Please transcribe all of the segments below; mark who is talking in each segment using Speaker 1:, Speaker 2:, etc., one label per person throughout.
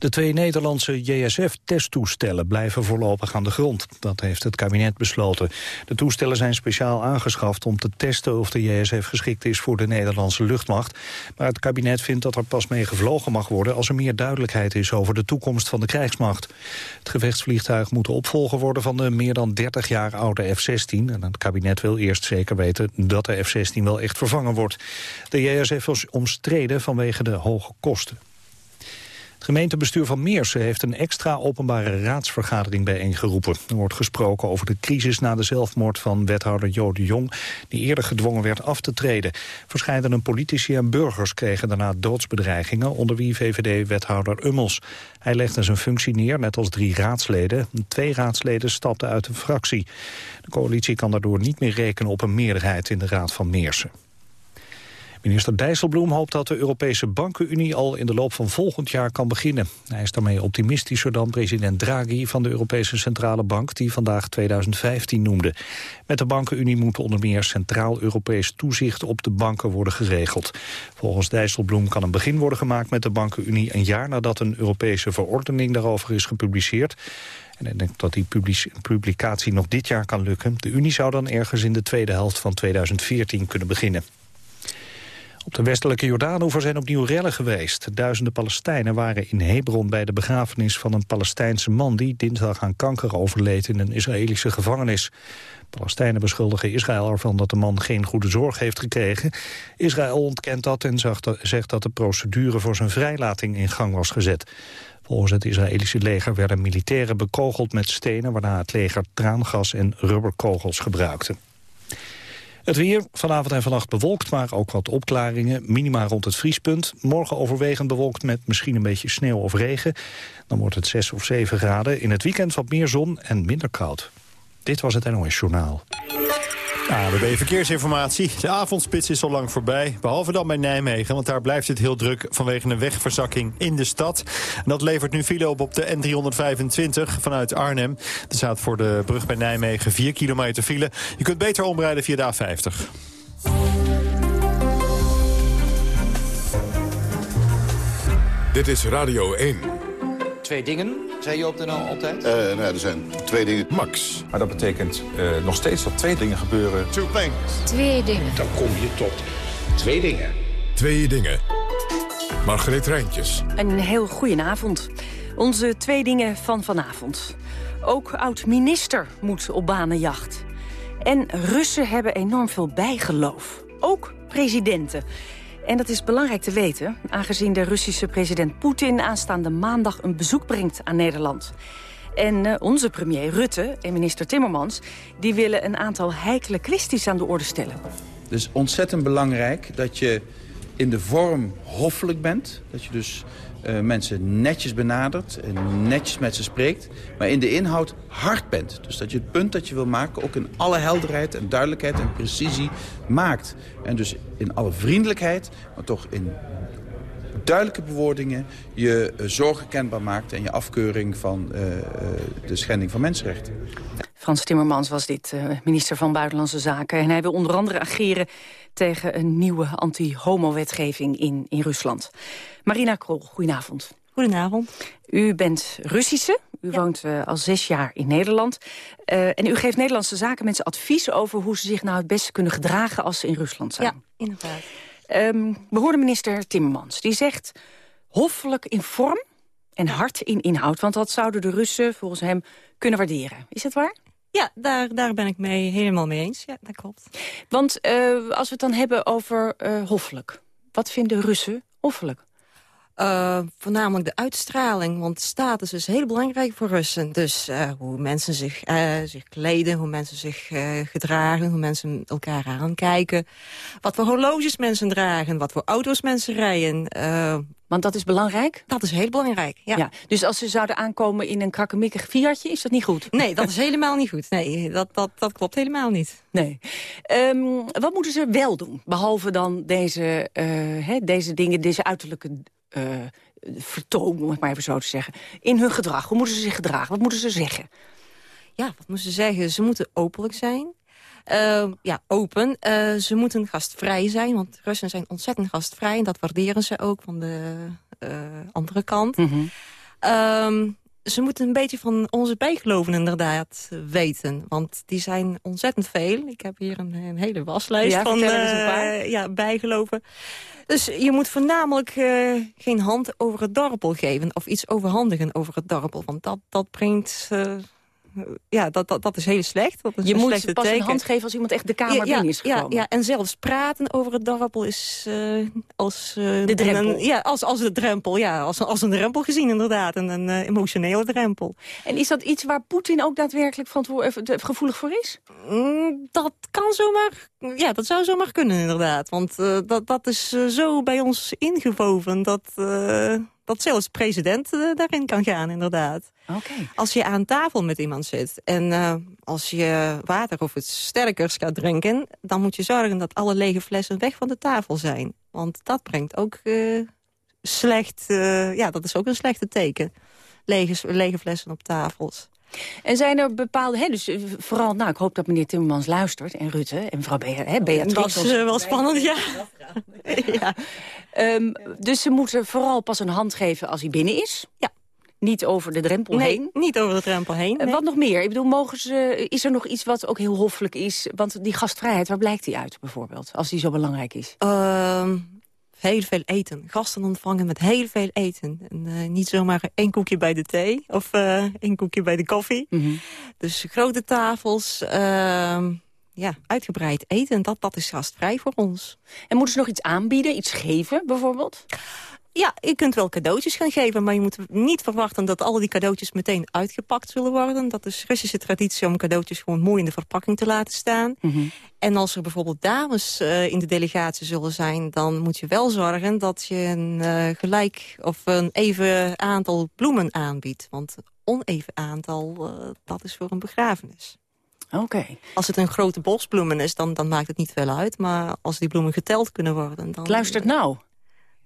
Speaker 1: De twee Nederlandse JSF-testtoestellen blijven voorlopig aan de grond. Dat heeft het kabinet besloten. De toestellen zijn speciaal aangeschaft om te testen of de JSF geschikt is voor de Nederlandse luchtmacht. Maar het kabinet vindt dat er pas mee gevlogen mag worden als er meer duidelijkheid is over de toekomst van de krijgsmacht. Het gevechtsvliegtuig moet de opvolger worden van de meer dan 30 jaar oude F-16. En het kabinet wil eerst zeker weten dat de F-16 wel echt vervangen wordt. De JSF was omstreden vanwege de hoge kosten. Het gemeentebestuur van Meersen heeft een extra openbare raadsvergadering bijeengeroepen. Er wordt gesproken over de crisis na de zelfmoord van wethouder Jo de Jong, die eerder gedwongen werd af te treden. Verscheidene politici en burgers kregen daarna doodsbedreigingen, onder wie VVD-wethouder Ummels. Hij legde zijn functie neer, net als drie raadsleden. Twee raadsleden stapten uit de fractie. De coalitie kan daardoor niet meer rekenen op een meerderheid in de Raad van Meersen. Minister Dijsselbloem hoopt dat de Europese Bankenunie al in de loop van volgend jaar kan beginnen. Hij is daarmee optimistischer dan president Draghi van de Europese Centrale Bank, die vandaag 2015 noemde. Met de Bankenunie moet onder meer centraal-Europees toezicht op de banken worden geregeld. Volgens Dijsselbloem kan een begin worden gemaakt met de Bankenunie een jaar nadat een Europese verordening daarover is gepubliceerd. En ik denk dat die publicatie nog dit jaar kan lukken. De Unie zou dan ergens in de tweede helft van 2014 kunnen beginnen. Op de westelijke Jordaanoever zijn opnieuw rellen geweest. Duizenden Palestijnen waren in Hebron bij de begrafenis van een Palestijnse man... die dinsdag aan kanker overleed in een Israëlische gevangenis. Palestijnen beschuldigen Israël ervan dat de man geen goede zorg heeft gekregen. Israël ontkent dat en zegt dat de procedure voor zijn vrijlating in gang was gezet. Volgens het Israëlische leger werden militairen bekogeld met stenen... waarna het leger traangas en rubberkogels gebruikte. Het weer, vanavond en vannacht bewolkt, maar ook wat opklaringen. Minima rond het vriespunt. Morgen overwegend bewolkt met misschien een beetje sneeuw of regen. Dan wordt het 6 of 7 graden. In het weekend wat meer zon en minder koud. Dit was het NOS Journaal.
Speaker 2: ABB Verkeersinformatie. De avondspits is al lang voorbij. Behalve dan bij Nijmegen, want daar blijft het heel druk... vanwege een wegverzakking in de stad. En dat levert nu file op op de N325 vanuit Arnhem. Er staat voor de brug bij Nijmegen 4 kilometer file. Je kunt beter omrijden via de A50.
Speaker 3: Dit is Radio 1.
Speaker 4: Twee dingen zei je op de NL altijd?
Speaker 5: Uh, nou, er zijn twee dingen.
Speaker 3: Max.
Speaker 6: Maar dat betekent uh, nog steeds dat twee dingen gebeuren.
Speaker 5: Two things.
Speaker 7: Twee dingen.
Speaker 8: Dan kom je tot twee dingen.
Speaker 3: Twee dingen. Margreet Rijntjes.
Speaker 9: Een heel goedenavond. Onze twee dingen van vanavond. Ook oud-minister moet op banenjacht. En Russen hebben enorm veel bijgeloof. Ook presidenten. En dat is belangrijk te weten, aangezien de Russische president Poetin aanstaande maandag een bezoek brengt aan Nederland. En uh, onze premier Rutte en minister Timmermans... die willen een aantal heikele kwesties aan de orde stellen.
Speaker 10: Is ontzettend belangrijk dat je in de vorm hoffelijk bent. Dat je dus uh, mensen netjes benadert en netjes met ze spreekt. Maar in de inhoud hard bent. Dus dat je het punt dat je wil maken ook in alle helderheid en duidelijkheid en precisie maakt. En dus in alle vriendelijkheid, maar toch in duidelijke bewoordingen je uh, zorgen kenbaar maakt... en je afkeuring van uh, de schending van mensenrechten.
Speaker 9: Frans Timmermans was dit, minister van Buitenlandse Zaken. En hij wil onder andere ageren tegen een nieuwe anti-homo-wetgeving in, in Rusland. Marina Krol, goedenavond.
Speaker 11: Goedenavond.
Speaker 9: U bent Russische. U woont uh, al zes jaar in Nederland. Uh, en u geeft Nederlandse zakenmensen advies over hoe ze zich nou het beste kunnen gedragen als ze in Rusland zijn.
Speaker 11: Ja, inderdaad.
Speaker 9: Um, we hoorden minister Timmermans. Die zegt hoffelijk in vorm en hard in inhoud. Want dat zouden de Russen volgens hem kunnen waarderen. Is dat waar?
Speaker 11: Ja, daar, daar ben ik mee helemaal mee eens. Ja, dat klopt.
Speaker 9: Want uh, als we het dan hebben over uh, hoffelijk. Wat vinden Russen hoffelijk?
Speaker 11: Uh, voornamelijk de uitstraling, want status is heel belangrijk voor Russen. Dus uh, hoe mensen zich, uh, zich kleden, hoe mensen zich gedragen, hoe mensen elkaar aankijken. Wat voor horloges mensen dragen, wat voor auto's mensen rijden.
Speaker 9: want dat is belangrijk?
Speaker 11: Dat is heel belangrijk, ja. ja.
Speaker 9: Dus als ze zouden aankomen in een krakkemikkig Fiatje, is dat niet goed?
Speaker 11: Nee, dat is helemaal niet goed. Nee, dat, dat, dat klopt helemaal niet.
Speaker 9: Nee. Um, wat moeten ze wel doen, behalve dan deze, hè, deze dingen, deze uiterlijke uh, vertoon, om het maar even zo te zeggen, in hun gedrag? Hoe moeten ze zich gedragen? Wat moeten ze zeggen?
Speaker 11: Ja, wat moeten ze zeggen? Ze moeten openlijk zijn. Uh, ja, open. Uh, ze moeten gastvrij zijn, want Russen zijn ontzettend gastvrij. En dat waarderen ze ook van de uh, andere kant. Mm -hmm. um, ze moeten een beetje van onze bijgeloven inderdaad weten. Want die zijn ontzettend veel. Ik heb hier een, een hele waslijst
Speaker 9: ja,
Speaker 11: van
Speaker 9: uh,
Speaker 11: ja, bijgeloven. Dus je moet voornamelijk uh, geen hand over het dorpel geven. Of iets overhandigen over het dorpel. Want dat, dat brengt... Uh, ja, dat, dat, dat is heel slecht. Dat is
Speaker 9: je
Speaker 11: een
Speaker 9: moet pas
Speaker 11: teken.
Speaker 9: een hand geven als iemand echt de kamer
Speaker 11: ja,
Speaker 9: binnen is
Speaker 11: ja,
Speaker 9: gekomen.
Speaker 11: ja, en zelfs praten over het dorpel is uh, als... Uh,
Speaker 9: de drempel.
Speaker 11: Een, ja, als, als de drempel. Ja, als, als een drempel gezien inderdaad. Een, een uh, emotionele drempel.
Speaker 9: En is dat iets waar Poetin ook daadwerkelijk gevoelig voor is?
Speaker 11: Mm, dat kan zomaar... Ja, dat zou zomaar kunnen inderdaad. Want dat, dat is zo bij ons ingewoven dat dat zelfs de president uh, daarin kan gaan, inderdaad.
Speaker 9: Okay.
Speaker 11: Als je aan tafel met iemand zit en uh, als je water of iets sterkers gaat drinken... dan moet je zorgen dat alle lege flessen weg van de tafel zijn. Want dat brengt ook uh, slecht... ja, dat is ook een slechte teken. Lege, lege flessen op tafels.
Speaker 9: En zijn er bepaalde, hè, dus vooral, nou, ik hoop dat meneer Timmermans luistert... en Rutte en mevrouw Be hè, Beatrix.
Speaker 11: Dat is uh, wel spannend, ja.
Speaker 9: ja. Um, dus ze moeten vooral pas een hand geven als hij binnen is?
Speaker 11: Ja.
Speaker 9: Niet over de drempel
Speaker 11: nee,
Speaker 9: heen?
Speaker 11: niet over de drempel heen.
Speaker 9: Nee. Wat nog meer? Ik bedoel, mogen ze, is er nog iets wat ook heel hoffelijk is? Want die gastvrijheid, waar blijkt die uit bijvoorbeeld? Als die zo belangrijk is?
Speaker 11: Uh, heel veel eten. Gasten ontvangen met heel veel eten. En, uh, niet zomaar één koekje bij de thee of uh, één koekje bij de koffie.
Speaker 9: Mm -hmm.
Speaker 11: Dus grote tafels, uh, ja, uitgebreid eten, dat, dat is gastvrij voor ons.
Speaker 9: En moeten ze nog iets aanbieden, iets geven bijvoorbeeld?
Speaker 11: Ja, je kunt wel cadeautjes gaan geven, maar je moet niet verwachten dat al die cadeautjes meteen uitgepakt zullen worden. Dat is Russische traditie om cadeautjes gewoon mooi in de verpakking te laten staan.
Speaker 9: Mm -hmm.
Speaker 11: En als er bijvoorbeeld dames uh, in de delegatie zullen zijn, dan moet je wel zorgen dat je een uh, gelijk of een even aantal bloemen aanbiedt. Want oneven aantal, uh, dat is voor een begrafenis.
Speaker 9: Oké. Okay.
Speaker 11: Als het een grote bos bloemen is, dan, dan maakt het niet veel uit. Maar als die bloemen geteld kunnen worden... Dan,
Speaker 9: het luistert nou.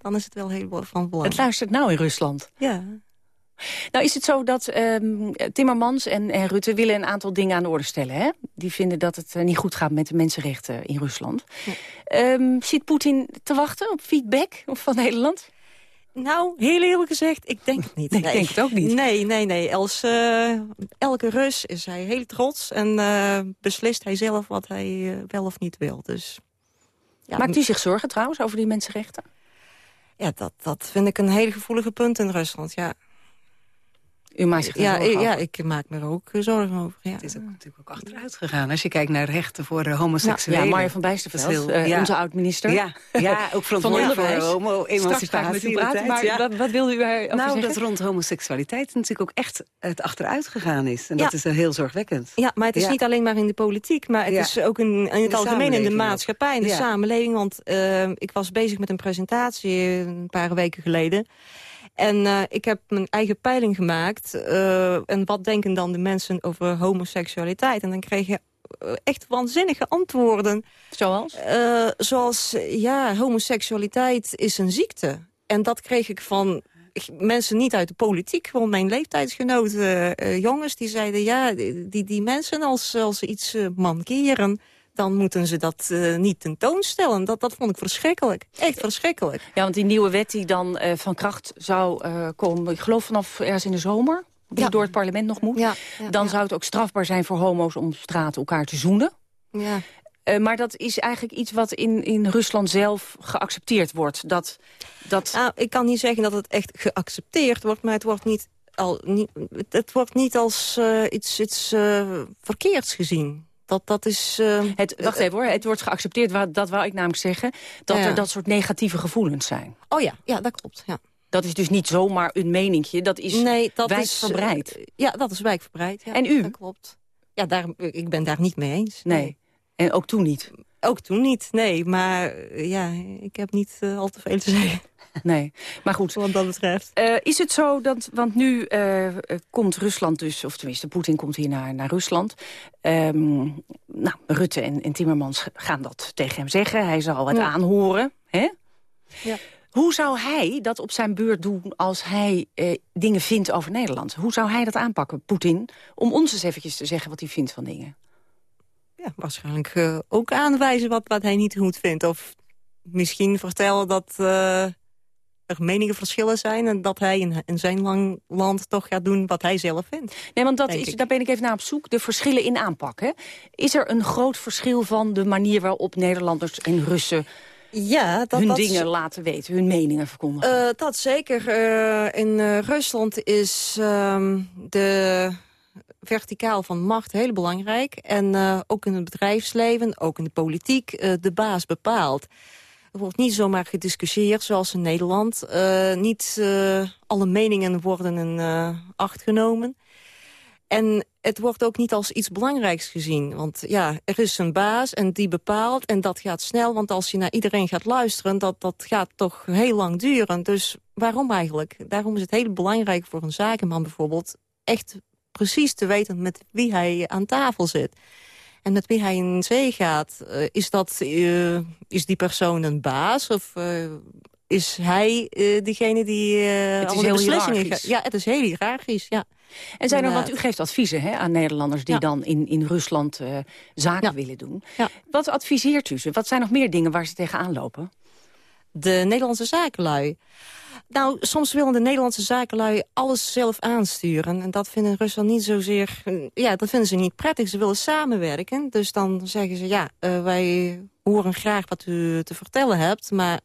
Speaker 11: Dan is het wel heel van belang.
Speaker 9: Het luistert nou in Rusland.
Speaker 11: Ja.
Speaker 9: Nou is het zo dat um, Timmermans en, en, Rutte willen een aantal dingen aan de orde stellen. Hè? Die vinden dat het uh, niet goed gaat met de mensenrechten in Rusland. Ja. Um, zit Poetin te wachten op feedback van Nederland?
Speaker 11: Nou, heel eerlijk gezegd, ik denk het niet.
Speaker 9: Nee, ik denk het ook niet.
Speaker 11: Nee, nee, nee. Als uh, elke Rus is hij heel trots en uh, beslist hij zelf wat hij wel of niet wil. Dus,
Speaker 9: ja, Maakt u zich zorgen trouwens over die mensenrechten?
Speaker 11: Ja, dat, dat vind ik een hele gevoelige punt in Rusland, ja.
Speaker 9: U maakt zich er
Speaker 11: ja,
Speaker 9: zorgen
Speaker 11: ja,
Speaker 9: over?
Speaker 11: ik maak me er ook zorgen over. Ja.
Speaker 7: Het is ook, natuurlijk ook achteruit gegaan. Als je kijkt naar rechten voor uh, homoseksuelen.
Speaker 9: Ja, Marja van Bijsterveld, uh,
Speaker 7: ja.
Speaker 9: onze oud-minister.
Speaker 7: Ja, ja ook verantwoordelijk voor homo-emancipatie.
Speaker 9: praten, maar
Speaker 7: ja.
Speaker 9: wat, wat wilde u over
Speaker 7: Nou,
Speaker 9: zeggen?
Speaker 7: dat rond homoseksualiteit natuurlijk ook echt het achteruit gegaan is. En
Speaker 11: Ja.
Speaker 7: dat is heel zorgwekkend.
Speaker 11: Ja, maar het is
Speaker 7: Ja.
Speaker 11: niet alleen maar in de politiek, maar het
Speaker 7: Ja.
Speaker 11: is ook in, in het
Speaker 7: de
Speaker 11: algemeen in de maatschappij, in de samenleving. Want uh, ik was bezig met een presentatie een paar weken geleden. En uh, ik heb mijn eigen peiling gemaakt. Uh, en wat denken dan de mensen over homoseksualiteit? En dan kreeg je uh, echt waanzinnige antwoorden.
Speaker 9: Zoals?
Speaker 11: Uh, zoals, ja, homoseksualiteit is een ziekte. En dat kreeg ik van mensen niet uit de politiek, gewoon mijn leeftijdsgenoten, jongens, die zeiden, ja, die, die mensen als, als ze iets mankeren, dan moeten ze dat uh, niet tentoonstellen. Dat, dat vond ik verschrikkelijk. Echt verschrikkelijk.
Speaker 9: Ja, want die nieuwe wet die dan uh, van kracht zou uh, komen... ik geloof vanaf ergens in de zomer, die
Speaker 11: Ja.
Speaker 9: door het parlement nog moet...
Speaker 11: Ja, ja,
Speaker 9: dan zou het ook strafbaar zijn voor homo's om op straat elkaar te zoenen.
Speaker 11: Ja.
Speaker 9: Uh, maar dat is eigenlijk iets wat in, in Rusland zelf geaccepteerd wordt. Dat, dat...
Speaker 11: Nou, ik kan niet zeggen dat het echt geaccepteerd wordt, maar het wordt niet, al, niet, het wordt niet als uh, iets, iets uh, verkeerds gezien. Dat, dat is... Uh,
Speaker 9: het, wacht even hoor, het wordt geaccepteerd, dat wou ik namelijk zeggen... dat
Speaker 11: Ja.
Speaker 9: er dat soort negatieve gevoelens zijn.
Speaker 11: Oh ja, ja, dat klopt. Ja.
Speaker 9: Dat is dus niet zomaar een meningje, dat is
Speaker 11: nee, dat
Speaker 9: wijdverbreid.
Speaker 11: Is, uh, ja, dat is wijdverbreid. Ja,
Speaker 9: En u?
Speaker 11: Dat klopt. Ja, daar, ik ben daar niet mee eens.
Speaker 9: Nee. En ook toen niet?
Speaker 11: Ook toen niet, nee. Maar uh, ja, ik heb niet uh, al te veel te zeggen.
Speaker 9: Nee, maar goed.
Speaker 11: Wat dat betreft.
Speaker 9: Uh, is het zo dat, want nu uh, komt Rusland dus, of tenminste Poetin komt hier naar, naar Rusland. Um, nou, Rutte en, en Timmermans gaan dat tegen hem zeggen. Hij zal het
Speaker 11: Ja.
Speaker 9: aanhoren. Hè?
Speaker 11: Ja.
Speaker 9: Hoe zou hij dat op zijn beurt doen als hij dingen vindt over Nederland? Hoe zou hij dat aanpakken, Poetin? Om ons eens eventjes te zeggen wat hij vindt van dingen.
Speaker 11: Ja, waarschijnlijk uh, ook aanwijzen wat, wat hij niet goed vindt. Of misschien vertellen dat uh, er menige verschillen zijn... en dat hij in, in zijn lang land toch gaat doen wat hij zelf vindt.
Speaker 9: Nee, want dat is, daar ben ik even naar op zoek. De verschillen in aanpak. Hè? Is er een groot verschil van de manier waarop Nederlanders en Russen
Speaker 11: ja, dat,
Speaker 9: hun
Speaker 11: dat,
Speaker 9: dingen laten weten, hun meningen verkondigen.
Speaker 11: Uh, dat zeker. In Rusland is um, de verticaal van macht heel belangrijk. En ook in het bedrijfsleven, ook in de politiek, de baas bepaalt. Er wordt niet zomaar gediscussieerd zoals in Nederland. niet alle meningen worden in acht genomen. En het wordt ook niet als iets belangrijks gezien. Want ja, er is een baas en die bepaalt en dat gaat snel. Want als je naar iedereen gaat luisteren, dat, dat gaat toch heel lang duren. Dus waarom eigenlijk? Daarom is het heel belangrijk voor een zakenman bijvoorbeeld... echt precies te weten met wie hij aan tafel zit. En met wie hij in zee gaat. Uh, is, dat, uh, is die persoon een baas of uh, is hij degene die
Speaker 9: het is heel beslissingen gaat?
Speaker 11: Ja, het is heel hiërarchisch, ja.
Speaker 9: En zijn er, want u geeft adviezen hè, aan Nederlanders die dan in, in Rusland zaken willen doen. Ja. Wat adviseert u ze? Wat zijn nog meer dingen waar ze tegenaan lopen?
Speaker 11: De Nederlandse zakenlui. Nou, soms willen de Nederlandse zakenlui alles zelf aansturen. En dat vinden Rusland niet zozeer... Ja, dat vinden ze niet prettig. Ze willen samenwerken. Dus dan zeggen ze, ja, uh, wij horen graag wat u te vertellen hebt... maar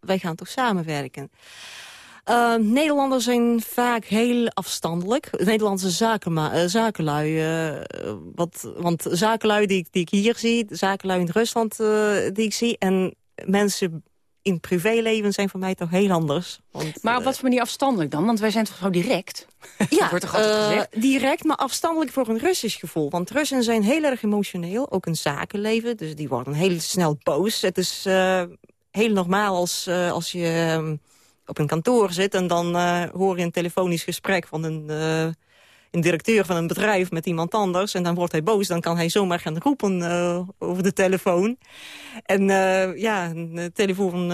Speaker 11: wij gaan toch samenwerken. Uh, Nederlanders zijn vaak heel afstandelijk. Nederlandse zaken, uh, zakenlui. Wat, want zakenlui die, die ik hier zie, zakenlui in Rusland die ik zie... en mensen in het privéleven zijn voor mij toch heel anders.
Speaker 9: Want, maar op wat voor manier afstandelijk dan? Want wij zijn toch zo direct?
Speaker 11: Ja, wordt toch gezegd? direct, maar afstandelijk voor een Russisch gevoel. Want Russen zijn heel erg emotioneel, ook in zakenleven. Dus die worden heel snel boos. Het is heel normaal als, als je ehm, op een kantoor zit... en dan hoor je een telefonisch gesprek van een, een directeur van een bedrijf met iemand anders... en dan wordt hij boos, dan kan hij zomaar gaan roepen uh, over de telefoon. En ja, een telefoon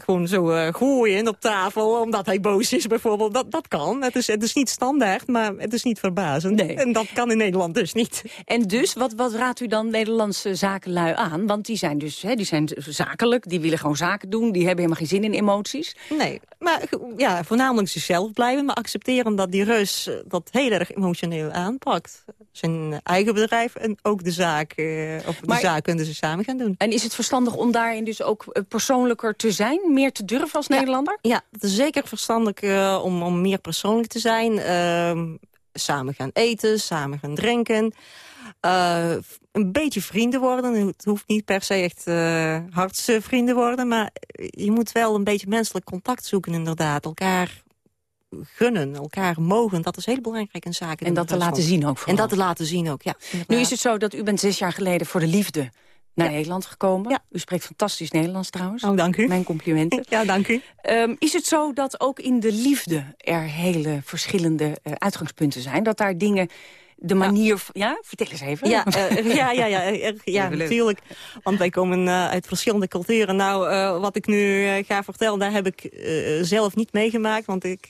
Speaker 11: gewoon zo gooien op tafel... omdat hij boos is bijvoorbeeld, dat, dat kan. Het is, het is niet standaard, maar het is niet verbazend. Nee. En dat kan in Nederland dus niet.
Speaker 9: En dus, wat, wat raadt u dan Nederlandse zakenlui aan? Want die zijn dus hè, die zijn zakelijk, die willen gewoon zaken doen... die hebben helemaal geen zin in emoties.
Speaker 11: Nee, maar ja, voornamelijk zichzelf blijven... maar accepteren dat die Rus dat heel erg emotioneel aanpakt. Zijn eigen bedrijf en ook de zaak. Uh, of maar, de zaak kunnen ze samen gaan doen.
Speaker 9: En is het verstandig om daarin dus ook eh, persoonlijker te zijn? Meer te durven als Nederlander?
Speaker 11: Ja, het is zeker verstandig uh, om, om meer persoonlijk te zijn. Uh, samen gaan eten, samen gaan drinken... Uh, een beetje vrienden worden. Het hoeft niet per se echt uh, hardste vrienden worden. Maar je moet wel een beetje menselijk contact zoeken inderdaad. Elkaar gunnen, elkaar mogen. Dat is heel belangrijk in zaken.
Speaker 9: En dat te laten zien ook vooral.
Speaker 11: En dat te laten zien ook, ja.
Speaker 9: Nu is het zo dat u bent zes jaar geleden voor de liefde naar Nederland gekomen. Ja. U spreekt fantastisch Nederlands trouwens.
Speaker 11: Oh, dank u.
Speaker 9: Mijn complimenten.
Speaker 11: Ja, dank u.
Speaker 9: Um, is het zo dat ook in de liefde er hele verschillende uh, uitgangspunten zijn? Dat daar dingen de manier... Ja, ja? vertel eens even.
Speaker 11: Ja, uh, ja, ja, ja, ja, ja natuurlijk. Want wij komen uh, uit verschillende culturen. Nou, uh, wat ik nu ga vertellen, daar heb ik zelf niet meegemaakt. Want ik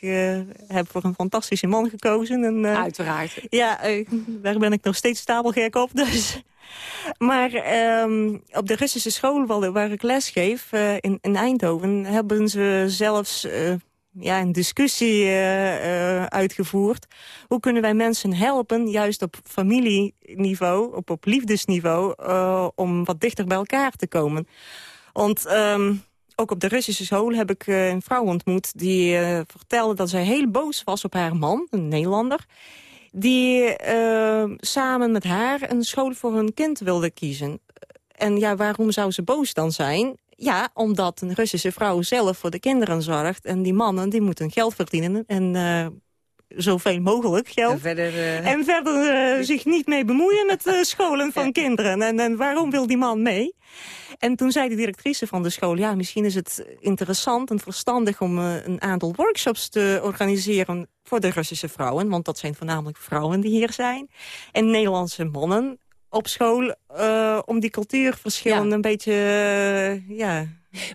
Speaker 11: heb voor een fantastische man gekozen. En,
Speaker 9: Uiteraard.
Speaker 11: Ja, daar ben ik nog steeds stapelgek op. Dus. Maar um, op de Russische school waar, waar ik les geef, in, in Eindhoven... hebben ze zelfs ja, een discussie uh, uh, uitgevoerd. Hoe kunnen wij mensen helpen, juist op familieniveau, op, op liefdesniveau... Uh, om wat dichter bij elkaar te komen. Want um, ook op de Russische school heb ik een vrouw ontmoet... die vertelde dat zij heel boos was op haar man, een Nederlander... die samen met haar een school voor hun kind wilde kiezen. En ja, waarom zou ze boos dan zijn? Ja, omdat een Russische vrouw zelf voor de kinderen zorgt. En die mannen die moeten geld verdienen. En uh, zoveel mogelijk geld. En verder, uh... en verder uh, zich niet mee bemoeien met de scholen van kinderen. En, en waarom wil die man mee? En toen zei de directrice van de school... ja, misschien is het interessant en verstandig om een aantal workshops te organiseren... voor de Russische vrouwen, want dat zijn voornamelijk vrouwen die hier zijn. En Nederlandse mannen op school uh, om die cultuurverschillen ja. een beetje uh, ja,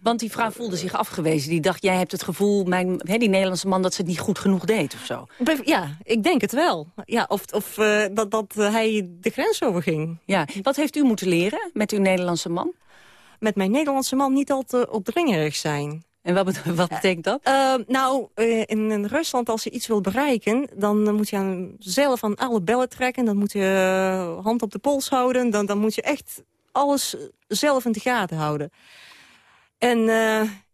Speaker 9: Want die vrouw voelde zich afgewezen. Die dacht, jij hebt het gevoel, mijn, hè, die Nederlandse man... dat ze het niet goed genoeg deed of zo.
Speaker 11: Ja, ik denk het wel. Ja, of of uh, dat, dat hij de grens overging.
Speaker 9: Ja. Wat heeft u moeten leren met uw Nederlandse man?
Speaker 11: Met mijn Nederlandse man niet al te opdringerig zijn.
Speaker 9: En wat, wat betekent dat?
Speaker 11: Uh, nou, uh, in, in, Rusland, als je iets wil bereiken... dan moet je aan, zelf aan alle bellen trekken. Dan moet je uh, hand op de pols houden. Dan, dan moet je echt alles zelf in de gaten houden. En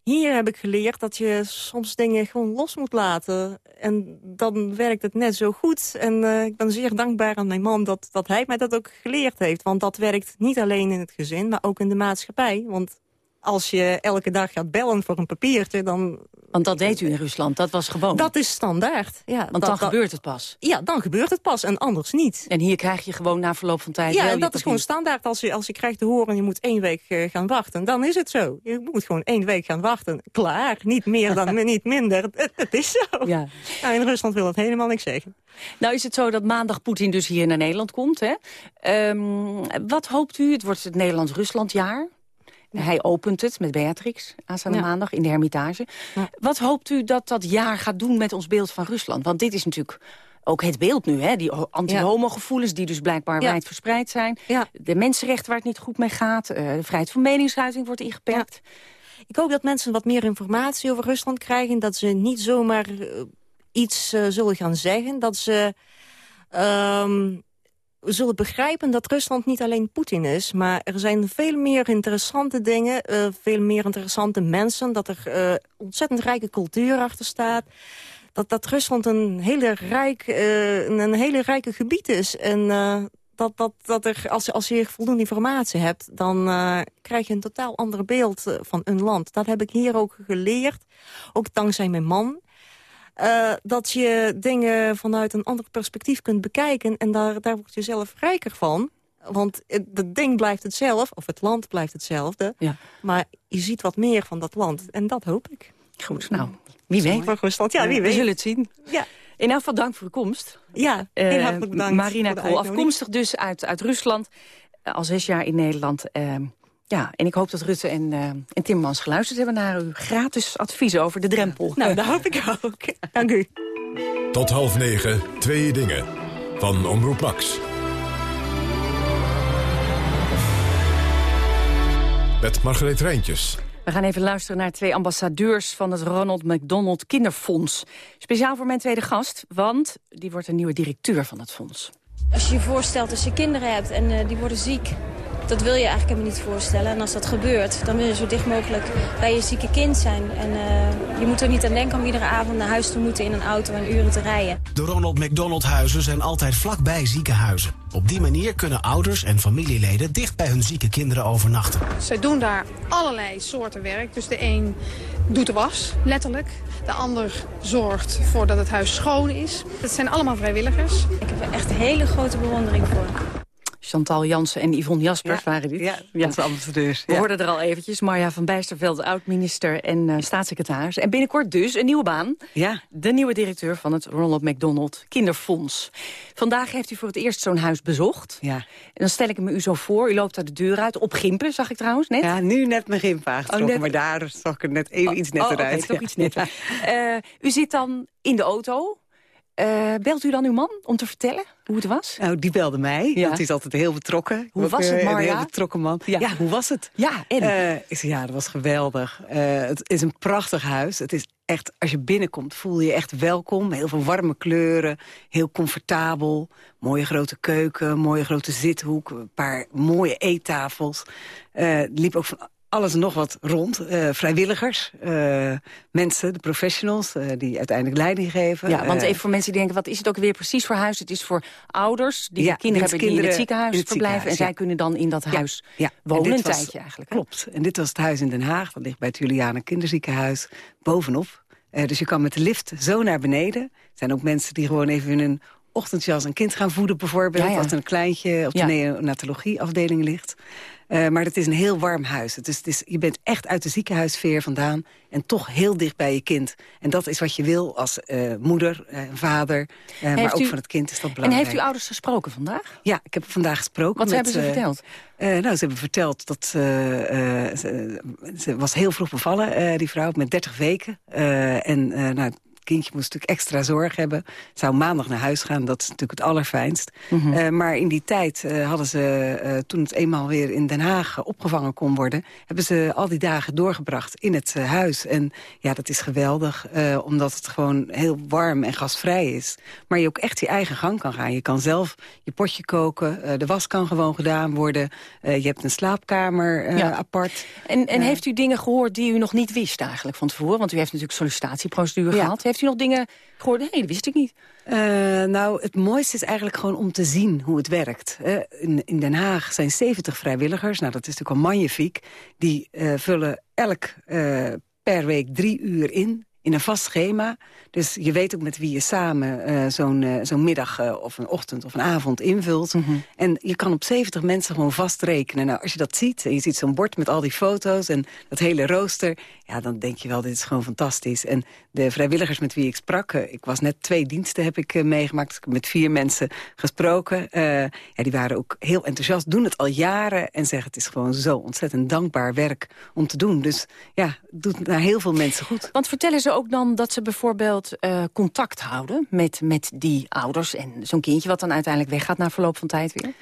Speaker 11: hier heb ik geleerd dat je soms dingen gewoon los moet laten. En dan werkt het net zo goed. En ik ben zeer dankbaar aan mijn man dat, dat hij mij dat ook geleerd heeft. Want dat werkt niet alleen in het gezin, maar ook in de maatschappij. Want als je elke dag gaat bellen voor een papiertje, dan...
Speaker 9: Want dat deed u in Rusland, dat was gewoon?
Speaker 11: Dat is standaard, ja.
Speaker 9: Want dan gebeurt het pas?
Speaker 11: Ja, dan gebeurt het pas en anders niet.
Speaker 9: En hier krijg je gewoon na verloop van tijd
Speaker 11: Ja,
Speaker 9: wel
Speaker 11: dat is gewoon standaard. Als je, als je krijgt te horen, je moet één week uh, gaan wachten, dan is het zo. Je moet gewoon één week gaan wachten. Klaar, niet meer dan niet minder. Het, het, is zo. Ja. Nou, in Rusland wil dat helemaal niks zeggen.
Speaker 9: Nou is het zo dat maandag Poetin dus hier naar Nederland komt. Hè? Um, wat hoopt u? Het wordt het Hij opent het met Beatrix aanstaande ja. maandag in de Hermitage. Ja. Wat hoopt u dat dat jaar gaat doen met ons beeld van Rusland? Want dit is natuurlijk ook het beeld nu, hè? die anti-homo-gevoelens... die dus blijkbaar ja. wijd verspreid zijn. De mensenrechten waar het niet goed mee gaat. Uh, de vrijheid van meningsuiting wordt ingeperkt.
Speaker 11: Ik hoop dat mensen wat meer informatie over Rusland krijgen. Dat ze niet zomaar uh, iets uh, zullen gaan zeggen. Dat ze... Um, we zullen begrijpen dat Rusland niet alleen Poetin is... maar er zijn veel meer interessante dingen, uh, veel meer interessante mensen... dat er uh, ontzettend rijke cultuur achter staat... dat, dat Rusland een hele, rijk, uh, een hele rijke gebied is... en dat, dat, dat er, als, als je voldoende informatie hebt... dan krijg je een totaal ander beeld van een land. Dat heb ik hier ook geleerd, ook dankzij mijn man... Uh, dat je dingen vanuit een ander perspectief kunt bekijken... en daar, daar word je zelf rijker van. Want het, ding blijft hetzelfde, of het land blijft hetzelfde. Ja. Maar je ziet wat meer van dat land. En dat hoop ik.
Speaker 9: Goed, nou, wie weet.
Speaker 11: Rusland, ja, wie weet.
Speaker 9: We zullen het zien. Ja. In elk geval dank voor de komst.
Speaker 11: Ja, heel uh, hartelijk bedankt.
Speaker 9: Marina Kool, afkomstig dus uit, uit Rusland. Al zes jaar in Nederland. Uh, ja, en ik hoop dat Rutte en, uh, en Timmermans geluisterd hebben... naar uw gratis advies over de drempel.
Speaker 11: Nou, dat hoop ik ook. Dank u.
Speaker 3: Tot half negen, twee dingen. Van Omroep Max. Met Margreet Rijntjes.
Speaker 9: We gaan even luisteren naar twee ambassadeurs van het Ronald McDonald Kinderfonds. Speciaal voor mijn tweede gast, want die wordt een nieuwe directeur van het fonds.
Speaker 12: Als je je voorstelt als je kinderen hebt en uh, die worden ziek dat wil je eigenlijk helemaal niet voorstellen. En als dat gebeurt, dan wil je zo dicht mogelijk bij je zieke kind zijn. En uh, je moet er niet aan denken om iedere avond naar huis te moeten in een auto en uren te rijden.
Speaker 13: De Ronald McDonald Huizen zijn altijd vlakbij ziekenhuizen. Op die manier kunnen ouders en familieleden dicht bij hun zieke kinderen overnachten.
Speaker 14: Zij doen daar allerlei soorten werk. Dus de een doet de was, letterlijk. De ander zorgt voor dat het huis schoon is. Het zijn allemaal vrijwilligers.
Speaker 12: Ik heb er echt hele grote bewondering voor.
Speaker 9: Chantal Jansen en Yvonne Jaspers waren dit.
Speaker 7: Ja, ja. onze ambassadeurs.
Speaker 9: We hoorden er al eventjes. Marja van Bijsterveld, oud-minister en uh, staatssecretaris. En binnenkort dus een nieuwe baan.
Speaker 7: Ja.
Speaker 9: De nieuwe directeur van het Ronald McDonald Kinderfonds. Vandaag heeft u voor het eerst zo'n huis bezocht.
Speaker 7: Ja.
Speaker 9: En dan stel ik me u zo voor. U loopt daar de deur uit. Op Gimpen, zag ik trouwens net.
Speaker 7: Ja, nu net mijn Gimp aangetrokken. Oh, net... Maar daar zag ik er net even oh, iets netter
Speaker 9: oh,
Speaker 7: uit.
Speaker 9: Okay, toch iets netter. Uh, u zit dan in de auto. Uh, belt u dan uw man om te vertellen hoe het was?
Speaker 7: Nou, die belde mij, ja. want hij is altijd heel betrokken.
Speaker 9: Hoe was het, Marja?
Speaker 7: Een heel betrokken man. Ja, ja hoe was het?
Speaker 9: Ja, en?
Speaker 7: Uh, ik zei, ja, dat was geweldig. Uh, het is een prachtig huis. Het is echt, als je binnenkomt, voel je je echt welkom. Heel veel warme kleuren, heel comfortabel. Mooie grote keuken, mooie grote zithoek. Een paar mooie eettafels. Uh, liep ook van alles en nog wat rond. Uh, vrijwilligers, uh, mensen, de professionals, uh, die uiteindelijk leiding geven.
Speaker 9: Ja, want even voor mensen die denken, wat is het ook weer precies voor huis? Het is voor ouders die ja, kinderen hebben die in het ziekenhuis het verblijven. Ziekenhuis, en zij kunnen dan in dat huis ja, wonen een tijdje eigenlijk. Hè?
Speaker 7: Klopt. En dit was het huis in Den Haag. Dat ligt bij het Juliane Kinderziekenhuis bovenop. dus je kan met de lift zo naar beneden. Er zijn ook mensen die gewoon even in een ochtendjas een kind gaan voeden bijvoorbeeld...
Speaker 9: Ja, ja.
Speaker 7: als een kleintje op de
Speaker 9: Ja.
Speaker 7: neonatologieafdeling ligt. Eh, maar het is een heel warm huis. Het is, het is, je bent echt uit de ziekenhuissfeer vandaan... en toch heel dicht bij je kind. En dat is wat je wil als eh, moeder, eh, vader... maar ook
Speaker 9: u-
Speaker 7: van het kind is dat
Speaker 9: En
Speaker 7: belangrijk.
Speaker 9: heeft u ouders gesproken vandaag?
Speaker 7: Ja, ik heb vandaag gesproken.
Speaker 9: Wat
Speaker 7: met,
Speaker 9: hebben ze verteld?
Speaker 7: nou, ze hebben verteld dat ze, ze was heel vroeg bevallen, die vrouw, met 30 weken. En nou, kindje moest natuurlijk extra zorg hebben. Zou maandag naar huis gaan, dat is natuurlijk het allerfijnst.
Speaker 9: Mhm.
Speaker 7: Eh, maar in die tijd eh, hadden ze, eh, toen het eenmaal weer in Den Haag opgevangen kon worden... hebben ze al die dagen doorgebracht in het huis. En ja, dat is geweldig, omdat het gewoon heel warm en gasvrij is. Maar je ook echt je eigen gang kan gaan. Je kan zelf je potje koken, de was kan gewoon gedaan worden. Je hebt een slaapkamer
Speaker 9: Ja.
Speaker 7: apart.
Speaker 9: En, en heeft u dingen gehoord die u nog niet wist eigenlijk van tevoren? Want u heeft natuurlijk sollicitatieprocedure
Speaker 7: Ja.
Speaker 9: gehad. Heeft u nog dingen gehoord? Nee, dat wist ik niet.
Speaker 7: Eh, nou, het mooiste is eigenlijk gewoon om te zien hoe het werkt. Eh, in, in Den Haag zijn 70 vrijwilligers. Nou, dat is natuurlijk al magnifiek. Die eh, vullen elk per week drie uur in, in een vast schema. Dus je weet ook met wie je samen zo'n zo'n middag of een ochtend of een avond invult. En je kan op 70 mensen gewoon vastrekenen. Nou, als je dat ziet en je ziet zo'n bord met al die foto's en dat hele rooster... ja, dan denk je wel, dit is gewoon fantastisch. En de vrijwilligers met wie ik sprak... eh, ik was net twee diensten heb ik eh, meegemaakt. Ik heb met vier mensen gesproken. Eh, ja, die waren ook heel enthousiast, doen het al jaren... en zeggen het is gewoon zo ontzettend dankbaar werk om te doen. Dus ja, het doet naar heel veel mensen goed.
Speaker 9: Want vertellen ze ook dan dat ze bijvoorbeeld contact houden met, met die ouders... en zo'n kindje wat dan uiteindelijk weggaat na verloop van tijd weer?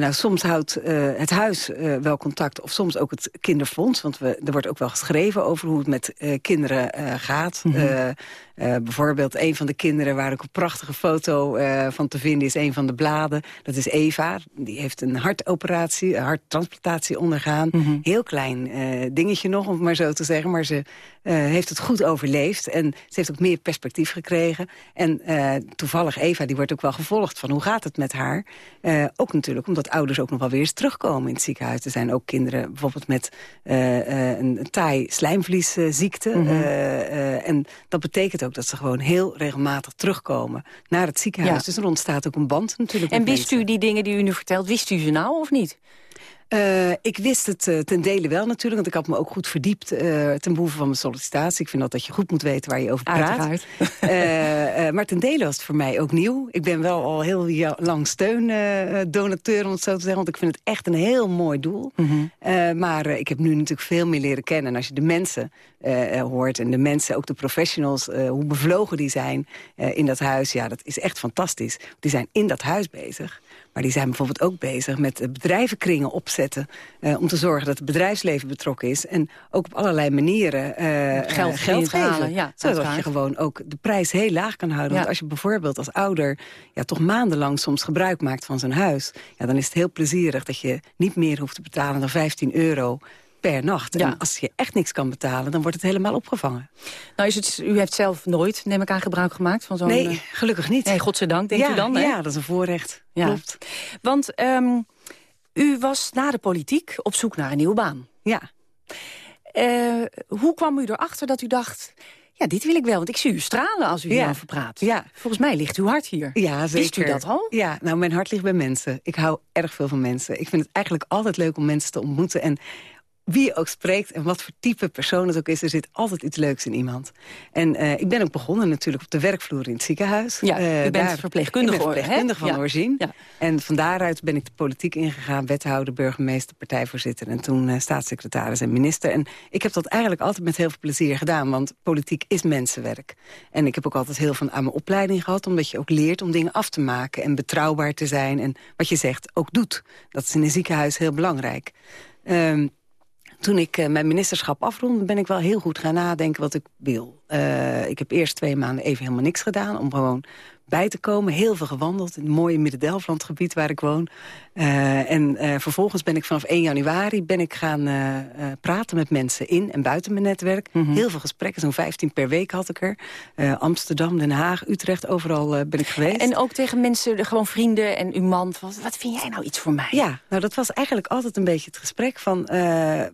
Speaker 7: Nou, soms houdt het huis wel contact, of soms ook het kinderfonds. Want we, er wordt ook wel geschreven over hoe het met eh, kinderen eh, gaat. Eh, eh, bijvoorbeeld een van de kinderen waar ook een prachtige foto eh, van te vinden is... een van de bladen, dat is Eva. Die heeft een hartoperatie, een harttransplantatie ondergaan. Heel klein eh, dingetje nog, om het maar zo te zeggen. Maar ze heeft het goed overleefd en ze heeft ook meer perspectief gekregen. En toevallig Eva, die wordt ook wel gevolgd van hoe gaat het met haar. Ook natuurlijk omdat ouders ook nog wel weer eens terugkomen in het ziekenhuis. Er zijn ook kinderen bijvoorbeeld met een, taai slijmvliesziekte.
Speaker 9: Mhm.
Speaker 7: En dat betekent ook dat ze gewoon heel regelmatig terugkomen naar het ziekenhuis.
Speaker 9: Ja.
Speaker 7: Dus er ontstaat ook een band natuurlijk
Speaker 9: En wist
Speaker 7: mensen.
Speaker 9: u die dingen die u nu vertelt, wist u ze nou of niet?
Speaker 7: Eh, ik wist het eh, ten dele wel natuurlijk, want ik had me ook goed verdiept eh, ten behoeve van mijn sollicitatie. Ik vind dat, dat je goed moet weten waar je over praat.
Speaker 9: Uiteraard.
Speaker 7: Maar ten dele was het voor mij ook nieuw. Ik ben wel al heel lang steundonateur, om het zo te zeggen. Want ik vind het echt een heel mooi doel. Eh, maar ik heb nu natuurlijk veel meer leren kennen. En als je de mensen hoort en de mensen, ook de professionals... hoe bevlogen die zijn in dat huis, ja, dat is echt fantastisch. Die zijn in dat huis bezig. Maar die zijn bijvoorbeeld ook bezig met eh, bedrijvenkringen opzetten... eh, om te zorgen dat het bedrijfsleven betrokken is. En ook op allerlei manieren eh,
Speaker 9: Geld te halen,
Speaker 7: geven.
Speaker 9: ja,
Speaker 7: zodat je gewoon ook de prijs heel laag kan houden.
Speaker 9: Ja.
Speaker 7: Want als je bijvoorbeeld als ouder ja, toch maandenlang soms gebruik maakt van zo'n huis... Ja, dan is het heel plezierig dat je niet meer hoeft te betalen dan 15 euro per nacht.
Speaker 9: Ja.
Speaker 7: En als je echt niks kan betalen, dan wordt het helemaal opgevangen.
Speaker 9: Nou, is het, u heeft zelf nooit, neem ik aan, gebruik gemaakt van zo'n...
Speaker 7: nee,
Speaker 9: eh,
Speaker 7: gelukkig niet.
Speaker 9: Nee, godzijdank, denkt
Speaker 7: ja,
Speaker 9: u dan? Hè?
Speaker 7: Ja, dat is een voorrecht.
Speaker 9: Ja.
Speaker 7: Klopt.
Speaker 9: Want ehm, u was na de politiek op zoek naar een nieuwe baan.
Speaker 7: Ja.
Speaker 9: Eh, hoe kwam u erachter dat u dacht... ja, dit wil ik wel, want ik zie u stralen als u
Speaker 7: Ja.
Speaker 9: hierover praat.
Speaker 7: Ja.
Speaker 9: Volgens mij ligt uw hart hier.
Speaker 7: Ja, zeker.
Speaker 9: Wist u dat al?
Speaker 7: Ja, nou, mijn hart ligt bij mensen. Ik hou erg veel van mensen. Ik vind het eigenlijk altijd leuk om mensen te ontmoeten. En wie je ook spreekt en wat voor type persoon het ook is... er zit altijd iets leuks in iemand. En eh, ik ben ook begonnen natuurlijk op de werkvloer in het ziekenhuis.
Speaker 9: Ja,
Speaker 7: Eh,
Speaker 9: u bent verpleegkundige
Speaker 7: Ik ben verpleegkundige van
Speaker 9: Ja. Ja.
Speaker 7: En van daaruit ben ik de politiek ingegaan. Wethouder, burgemeester, partijvoorzitter... en toen eh, staatssecretaris en minister. En ik heb dat eigenlijk altijd met heel veel plezier gedaan. Want politiek is mensenwerk. En ik heb ook altijd heel veel aan mijn opleiding gehad... omdat je ook leert om dingen af te maken en betrouwbaar te zijn. En wat je zegt ook doet. Dat is in een ziekenhuis heel belangrijk. Ehm, toen ik eh, mijn ministerschap afrondde, ben ik wel heel goed gaan nadenken wat ik wil. Eh, ik heb eerst twee maanden even helemaal niks gedaan... om gewoon bij te komen. Heel veel gewandeld in het mooie Midden-Delfland gebied waar ik woon. Eh, en eh, vervolgens ben ik vanaf 1 januari ben ik gaan eh, praten met mensen in en buiten mijn netwerk. Heel veel gesprekken, zo'n 15 per week had ik er. Amsterdam, Den Haag, Utrecht, overal ben ik geweest.
Speaker 9: En ook tegen mensen, gewoon vrienden en uw man. Wat, wat vind jij nou iets voor mij?
Speaker 7: Ja, nou dat was eigenlijk altijd een beetje het gesprek van...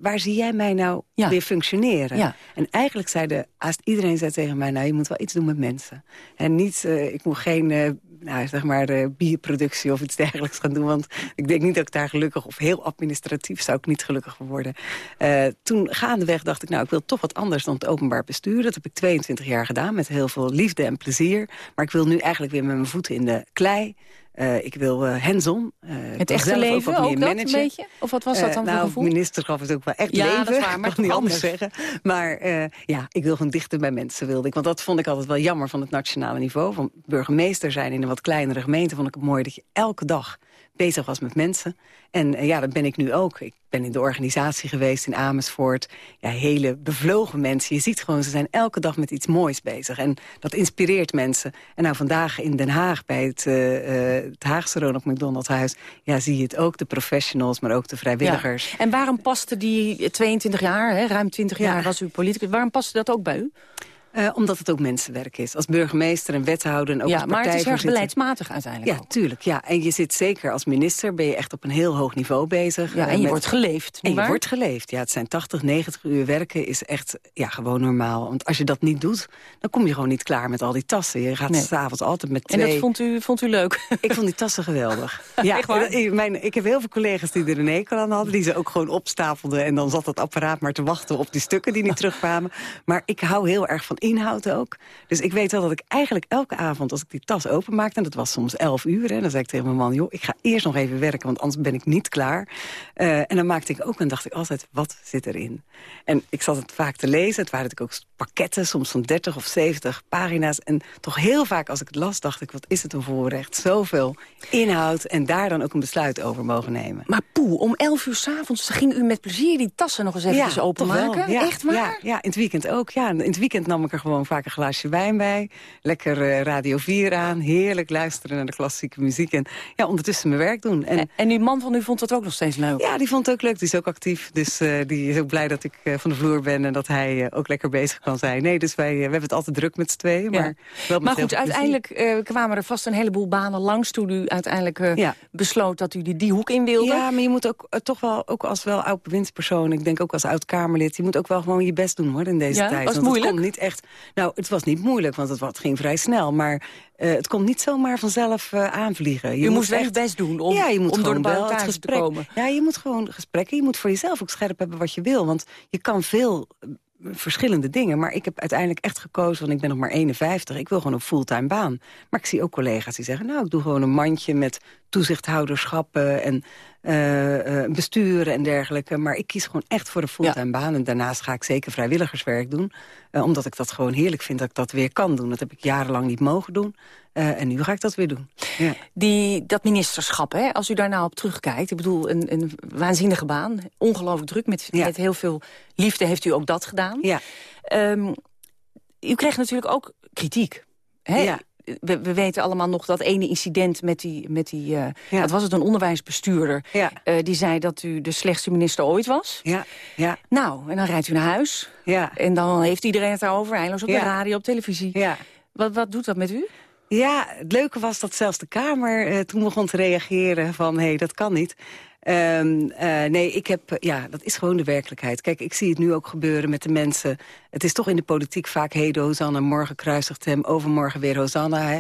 Speaker 7: waar zie jij mij nou
Speaker 9: Ja.
Speaker 7: weer functioneren?
Speaker 9: Ja.
Speaker 7: En eigenlijk zei de, haast iedereen zei tegen mij... nou, je moet wel iets doen met mensen. En niet, ik moet geen eh, nou, zeg maar de bierproductie of iets dergelijks gaan doen. Want ik denk niet dat ik daar gelukkig, of heel administratief zou ik niet gelukkig worden. Uh, toen gaandeweg dacht ik, nou, ik wil toch wat anders dan het openbaar bestuur. Dat heb ik 22 jaar gedaan met heel veel liefde en plezier. Maar ik wil nu eigenlijk weer met mijn voeten in de klei. Uh, ik wil uh, hands-on.
Speaker 9: Uh, het echte leven ook, ook dat een beetje? Of wat was dat dan voor
Speaker 7: nou,
Speaker 9: gevoel?
Speaker 7: minister gaf het ook wel echt
Speaker 9: ja,
Speaker 7: leven.
Speaker 9: dat is waar, maar
Speaker 7: ik kan niet anders zeggen. Maar ja, ik wil gewoon dichter bij mensen, wilde ik. Want dat vond ik altijd wel jammer van het nationale niveau. Van burgemeester zijn in een wat kleinere gemeente... vond ik het mooi dat je elke dag bezig was met mensen. En uh, ja, dat ben ik nu ook. Ik ben in de organisatie geweest in Amersfoort. Ja, hele bevlogen mensen. Je ziet gewoon, ze zijn elke dag met iets moois bezig. En dat inspireert mensen. En nou, vandaag in Den Haag bij het, uh, uh, het Haagse Ronald McDonald Huis... ja, zie je het ook, de professionals, maar ook de vrijwilligers.
Speaker 9: Ja. En waarom paste die 22 jaar, hè, ruim 20 jaar ja. was u politicus... waarom paste dat ook bij u?
Speaker 7: Uh, omdat het ook mensenwerk is. Als burgemeester en wethouder en ook
Speaker 9: ja,
Speaker 7: als
Speaker 9: maar het is erg beleidsmatig uiteindelijk
Speaker 7: Ja, ook. tuurlijk. Ja. En je zit zeker als minister, ben je echt op een heel hoog niveau bezig.
Speaker 9: Ja, en je met... wordt geleefd,
Speaker 7: En je wordt geleefd. Ja, het zijn 80, 90 uur werken is echt ja, gewoon normaal. Want als je dat niet doet, dan kom je gewoon niet klaar met al die tassen. Je gaat nee. s'avonds altijd met twee...
Speaker 9: En dat vond u, vond u leuk?
Speaker 7: Ik vond die tassen geweldig. ja,
Speaker 9: echt waar?
Speaker 7: Ik, mijn, ik heb heel veel collega's die er een hekel aan hadden. Die ze ook gewoon opstafelden. En dan zat het apparaat maar te wachten op die stukken die niet terugkwamen. Maar ik hou heel erg van inhoud ook. Dus ik weet wel dat ik eigenlijk elke avond, als ik die tas openmaakte... en dat was soms elf uur, hè, dan zei ik tegen mijn man... joh, ik ga eerst nog even werken, want anders ben ik niet klaar. Uh, en dan maakte ik ook en dacht ik altijd, wat zit erin? En ik zat het vaak te lezen. Het waren natuurlijk ook pakketten, soms van 30 of 70 pagina's. En toch heel vaak als ik het las, dacht ik, wat is het een voorrecht? Zoveel inhoud en daar dan ook een besluit over mogen nemen.
Speaker 9: Maar poe, om elf uur s'avonds ging u met plezier die tassen nog eens even
Speaker 7: ja,
Speaker 9: openmaken?
Speaker 7: Ja,
Speaker 9: Echt waar?
Speaker 7: Ja, ja, in het weekend ook. Ja. In het weekend nam ik er gewoon vaak een glaasje wijn bij. Lekker uh, Radio 4 aan. Heerlijk luisteren naar de klassieke muziek. En ja, ondertussen mijn werk doen. En,
Speaker 9: en, die man van u vond dat ook nog steeds leuk?
Speaker 7: Ja, die vond het ook leuk. Die is ook actief. Dus uh, die is ook blij dat ik uh, van de vloer ben. En dat hij ook lekker bezig kan zijn. Nee, dus wij we hebben het altijd druk met z'n tweeën. Maar,
Speaker 9: ja.
Speaker 7: wel
Speaker 9: maar goed, uiteindelijk kwamen er vast een heleboel banen langs... toen u uiteindelijk ja. besloot dat u die, die hoek in wilde.
Speaker 7: Ja, maar je moet ook toch wel, ook als wel oud bewindspersoon... ik denk ook als oud-Kamerlid... je moet ook wel gewoon je best doen hoor in deze
Speaker 9: ja,
Speaker 7: tijd.
Speaker 9: Was
Speaker 7: want
Speaker 9: moeilijk?
Speaker 7: Het, komt niet echt, nou, het was niet moeilijk, want het, ging vrij snel. Maar uh, het komt niet zomaar vanzelf uh, aanvliegen.
Speaker 9: Je U moest echt best doen om,
Speaker 7: ja, je moet
Speaker 9: om door de te komen.
Speaker 7: Ja, je moet gewoon gesprekken. Je moet voor jezelf ook scherp hebben wat je wil. Want je kan veel verschillende dingen. Maar ik heb uiteindelijk echt gekozen, want ik ben nog maar 51. Ik wil gewoon een fulltime baan. Maar ik zie ook collega's die zeggen... nou, ik doe gewoon een mandje met toezichthouderschappen... en uh, uh, besturen en dergelijke. Maar ik kies gewoon echt voor een fulltime ja. baan. En daarnaast ga ik zeker vrijwilligerswerk doen. Uh, omdat ik dat gewoon heerlijk vind dat ik dat weer kan doen. Dat heb ik jarenlang niet mogen doen. Uh, en nu ga ik dat weer doen. Ja.
Speaker 9: Die, dat ministerschap, hè, als u daar nou op terugkijkt... ik bedoel, een, een waanzinnige baan. Ongelooflijk druk. Met, ja. met heel veel liefde heeft u ook dat gedaan.
Speaker 7: Ja.
Speaker 9: Um, u kreeg natuurlijk ook kritiek. Hè?
Speaker 7: Ja.
Speaker 9: We, we, weten allemaal nog dat ene incident met die... Met die uh,
Speaker 7: ja.
Speaker 9: wat was het, een onderwijsbestuurder...
Speaker 7: Ja.
Speaker 9: Uh, die zei dat u de slechtste minister ooit was.
Speaker 7: Ja. Ja.
Speaker 9: Nou, en dan rijdt u naar huis.
Speaker 7: Ja.
Speaker 9: En dan heeft iedereen het daarover. Eindeloos op de radio, op televisie.
Speaker 7: Ja.
Speaker 9: Wat, wat doet dat met u?
Speaker 7: Ja, het leuke was dat zelfs de Kamer uh, toen begon te reageren van... hé, hey, dat kan niet. Um, uh, nee, ik heb, ja, dat is gewoon de werkelijkheid. Kijk, ik zie het nu ook gebeuren met de mensen. Het is toch in de politiek vaak heden Hosanna, morgen kruisigt hem, overmorgen weer Hosanna.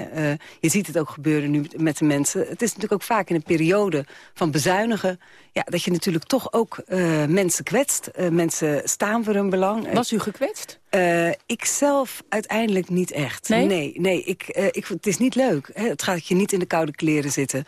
Speaker 7: Je ziet het ook gebeuren nu met de mensen. Het is natuurlijk ook vaak in een periode van bezuinigen... Ja, dat je natuurlijk toch ook mensen kwetst. mensen staan voor hun belang.
Speaker 9: Was u gekwetst?
Speaker 7: Ik zelf uiteindelijk niet echt.
Speaker 9: Nee?
Speaker 7: Nee, nee ik, ik, het is niet leuk. Hè. Het gaat je niet in de koude kleren zitten.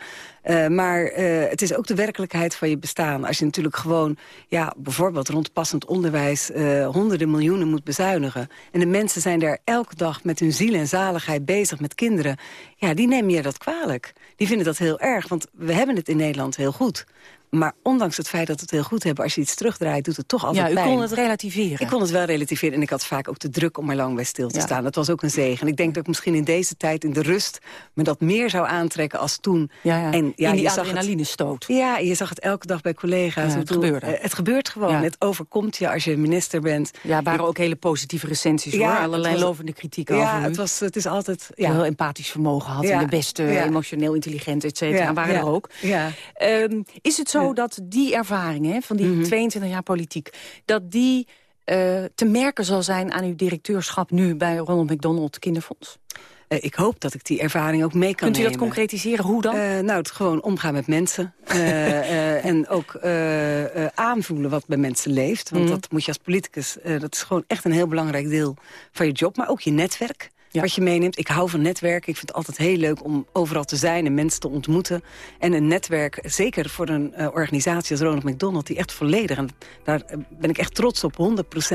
Speaker 7: maar het is ook de werkelijkheid van je bestaan. Als je natuurlijk gewoon, ja, bijvoorbeeld rond passend onderwijs... Honderden miljoenen moet bezuinigen. En de mensen zijn daar elke dag met hun ziel en zaligheid bezig met kinderen. Ja, die nemen je dat kwalijk. Die vinden dat heel erg, want we hebben het in Nederland heel goed. Maar ondanks het feit dat we het heel goed hebben... als je iets terugdraait, doet het toch altijd
Speaker 9: ja, u
Speaker 7: pijn.
Speaker 9: kon het relativeren.
Speaker 7: Ik kon het wel relativeren en ik had vaak ook te druk om er lang bij stil te ja. staan. Dat was ook een zegen. Ik denk dat ik misschien in deze tijd, in de rust... me dat meer zou aantrekken als toen.
Speaker 9: Ja, ja.
Speaker 7: En, ja,
Speaker 9: in die.
Speaker 7: Zag het, ja, je zag het elke dag bij collega's.
Speaker 9: Ja, het gebeurde.
Speaker 7: Uh, het gebeurt gewoon. Het overkomt je als je minister bent.
Speaker 9: Ja, waren ik, ook hele positieve recensies hoor. Allerlei was, lovende kritiek
Speaker 7: ja,
Speaker 9: over
Speaker 7: het, was, het is altijd... Ja.
Speaker 9: Heel empathisch vermogen had en de beste, emotioneel intelligent, et cetera. waren er ook.
Speaker 7: Ja.
Speaker 9: Um, is het zo dat die ervaring hè, van die
Speaker 7: Mhm.
Speaker 9: mm -hmm. 22 jaar politiek... dat die uh, te merken zal zijn aan uw directeurschap nu bij Ronald McDonald Kinderfonds?
Speaker 7: Eh, ik hoop dat ik die ervaring ook mee kan
Speaker 9: Kunt u dat concretiseren? Hoe dan?
Speaker 7: Eh, nou, het gewoon omgaan met mensen. Eh, eh, en ook eh, eh, aanvoelen wat bij mensen leeft. Want
Speaker 9: Mhm.
Speaker 7: dat moet je als politicus... eh, dat is gewoon echt een heel belangrijk deel van je job. Maar ook je netwerk. Wat je meeneemt. Ik hou van netwerken. Ik vind het altijd heel leuk om overal te zijn en mensen te ontmoeten. En een netwerk, zeker voor een eh, organisatie als Ronald McDonald... die echt volledig, en daar eh, ben ik echt trots op...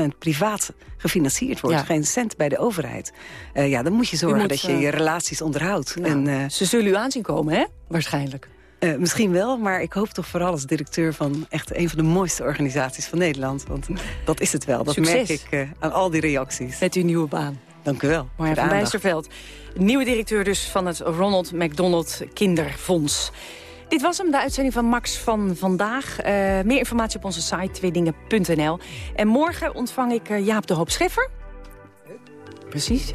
Speaker 7: 100% privaat gefinancierd wordt.
Speaker 9: Ja.
Speaker 7: Geen cent bij de overheid. Eh, ja, dan moet je zorgen
Speaker 9: moet,
Speaker 7: dat je je relaties onderhoudt.
Speaker 9: Nou,
Speaker 7: en,
Speaker 9: ze zullen u aanzien komen, hè? Waarschijnlijk.
Speaker 7: misschien wel, maar ik hoop toch vooral als directeur van echt een van de mooiste organisaties van Nederland. Want dat is het wel. Dat
Speaker 9: Succes.
Speaker 7: merk ik aan al die reacties.
Speaker 9: Met uw nieuwe baan.
Speaker 7: Dank u wel.
Speaker 9: Marja van. Bijsterveld. Nieuwe directeur dus van het Ronald McDonald Kinderfonds. Dit was hem, de uitzending van Max van vandaag. Eh, meer informatie op onze site, tweedingen.nl. En morgen ontvang ik eh, Jaap de Hoop Scheffer. Precies.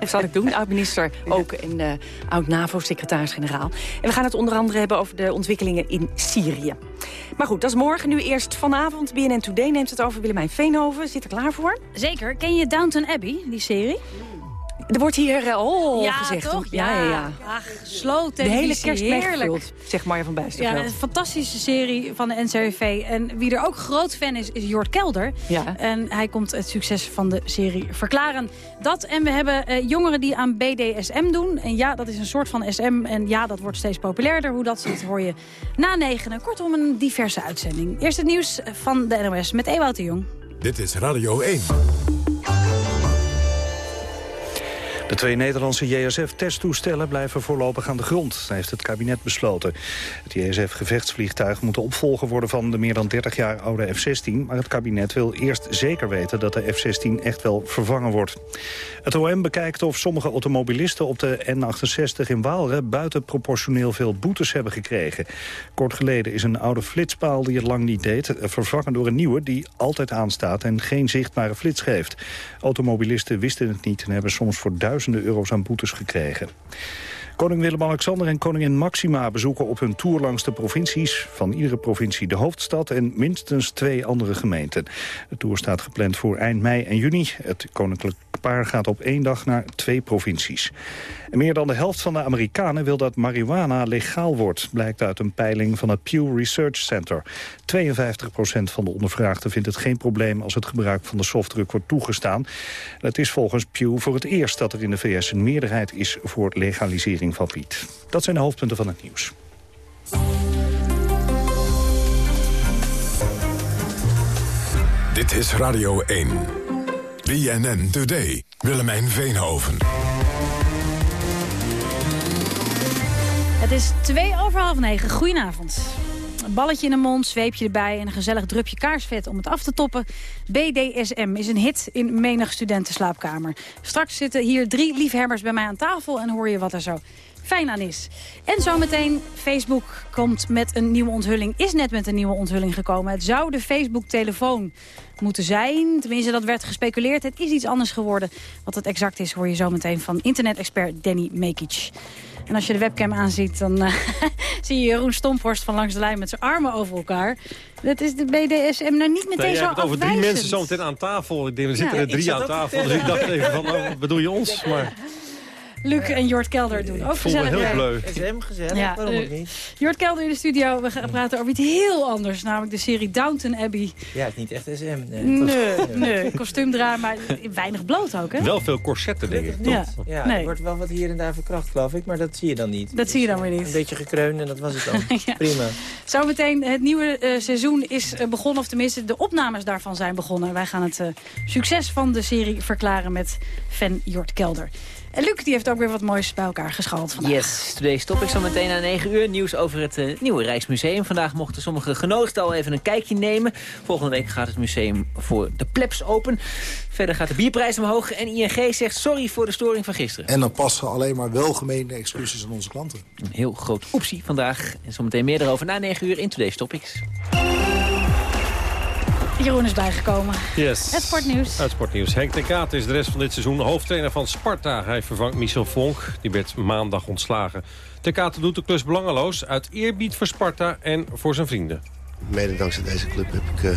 Speaker 9: Dat zal ik doen, oud-minister ook en eh, oud-NAVO-secretaris-generaal. En we gaan het onder andere hebben over de ontwikkelingen in Syrië. Maar goed, dat is morgen. Nu eerst vanavond. BNN Today neemt het over. Willemijn Veenhoven zit er klaar voor.
Speaker 15: Zeker. Ken je Downton Abbey, die serie?
Speaker 9: Er wordt hier uh, oh
Speaker 15: ja,
Speaker 9: gezegd.
Speaker 15: toch?
Speaker 9: Ja, ja, ja.
Speaker 15: Ach, slow
Speaker 9: De hele kerst
Speaker 15: heerlijk.
Speaker 9: meegevuld, zegt Marja van Bijsterveld.
Speaker 15: Ja, een fantastische serie van de NCRV. En wie er ook groot fan is, is Jort Kelder.
Speaker 9: Ja.
Speaker 15: En hij komt het succes van de serie verklaren. Dat en we hebben eh, jongeren die aan BDSM doen. En ja, dat is een soort van SM. En ja, dat wordt steeds populairder. Hoe dat zit, hoor je na negenen. Kortom, een diverse uitzending. Eerst het nieuws van de NOS met Ewout de Jong.
Speaker 3: Dit is Radio 1.
Speaker 1: De twee Nederlandse JSF-testtoestellen blijven voorlopig aan de grond. Heeft het kabinet besloten. Het JSF-gevechtsvliegtuig moet de opvolger worden van de meer dan 30 jaar oude F-16. Maar het kabinet wil eerst zeker weten dat de F-16 echt wel vervangen wordt. Het OM bekijkt of sommige automobilisten op de N68 in Waalre buitenproportioneel veel boetes hebben gekregen. Kort geleden is een oude flitspaal die het lang niet deed vervangen door een nieuwe die altijd aanstaat en geen zichtbare flits geeft. Automobilisten wisten het niet en hebben soms voor duizenden euro's aan boetes gekregen. Koning Willem-Alexander en koningin Maxima bezoeken op hun tour langs de provincies. Van iedere provincie de hoofdstad en minstens twee andere gemeenten. De tour staat gepland voor eind mei en juni. Het koninklijk paar gaat op één dag naar twee provincies. En meer dan de helft van de Amerikanen wil dat marihuana legaal wordt. Blijkt uit een peiling van het Pew Research Center. 52% van de ondervraagden vindt het geen probleem... als het gebruik van de softdruk wordt toegestaan. Het is volgens Pew voor het eerst dat er in de VS een meerderheid is... voor legalisering van wiet. Dat zijn de hoofdpunten van het nieuws.
Speaker 3: Dit is Radio 1. BNN Today. Willemijn Veenhoven.
Speaker 15: Het is twee over half negen. Goedenavond. Een balletje in de mond, zweepje erbij en een gezellig drupje kaarsvet om het af te toppen. BDSM is een hit in menig studentenslaapkamer. Straks zitten hier drie liefhebbers bij mij aan tafel en hoor je wat er zo fijn aan is. En zometeen, Facebook komt met een nieuwe onthulling, is net met een nieuwe onthulling gekomen. Het zou de Facebook-telefoon moeten zijn. Tenminste, dat werd gespeculeerd. Het is iets anders geworden. Wat het exact is, hoor je zometeen van internet-expert Danny Mekic. En als je de webcam aanziet, dan uh, zie je Jeroen Stomphorst van langs de lijn met zijn armen over elkaar. Dat is de BDSM nou niet meteen
Speaker 16: Nee,
Speaker 15: zo
Speaker 16: het over drie mensen zometeen aan tafel. Ik denk, er
Speaker 15: Ja,
Speaker 16: zitten er drie aan tafel. Dus ik dacht even van, oh, wat bedoel je ons? Maar
Speaker 15: Luc en Jort Kelder doen ook gezellig
Speaker 16: heel bleu.
Speaker 17: SM gezellig,
Speaker 15: Ja,
Speaker 17: waarom
Speaker 15: eh,
Speaker 17: ook niet?
Speaker 15: Jort Kelder in de studio. We gaan praten over iets heel anders. Namelijk de serie Downton Abbey.
Speaker 17: Ja, het is niet echt SM. Nee,
Speaker 15: Nee, nee, kostuumdrama. Weinig bloot ook, hè?
Speaker 16: Wel veel corsetten, denk ik.
Speaker 15: Ja.
Speaker 16: toch?
Speaker 17: Ja,
Speaker 15: Nee.
Speaker 17: er wordt wel wat hier en daar verkracht, geloof ik. Maar dat zie je dan niet.
Speaker 15: Dat zie je dan weer niet.
Speaker 17: Een beetje gekreun en dat was het dan.
Speaker 15: Ja.
Speaker 17: Prima.
Speaker 15: Zometeen, het nieuwe eh, seizoen is eh, begonnen. Of tenminste, de opnames daarvan zijn begonnen. Wij gaan het eh, succes van de serie verklaren met fan Jort Kelder. En Luc die heeft ook weer wat moois bij elkaar geschald vandaag.
Speaker 18: Yes, Today's Topic zo meteen na 9 uur. Nieuws over het eh, nieuwe Rijksmuseum. Vandaag mochten sommige genodigden al even een kijkje nemen. Volgende week gaat het museum voor de plebs open. Verder gaat de bierprijs omhoog. En ING zegt sorry voor de storing van gisteren.
Speaker 19: En dan passen alleen maar welgemeende excuses aan onze klanten.
Speaker 18: Een heel groot optie vandaag. En zometeen meer erover na 9 uur in Today's Topics.
Speaker 15: Jeroen is bijgekomen.
Speaker 16: Yes.
Speaker 15: Het sportnieuws.
Speaker 16: Het sportnieuws. Henk de Kaat is de rest van dit seizoen hoofdtrainer van Sparta. Hij vervangt Michel Vonk. Die werd maandag ontslagen. De Kaat doet de klus belangeloos uit eerbied voor Sparta en voor zijn vrienden.
Speaker 20: Mede dankzij deze club heb ik eh,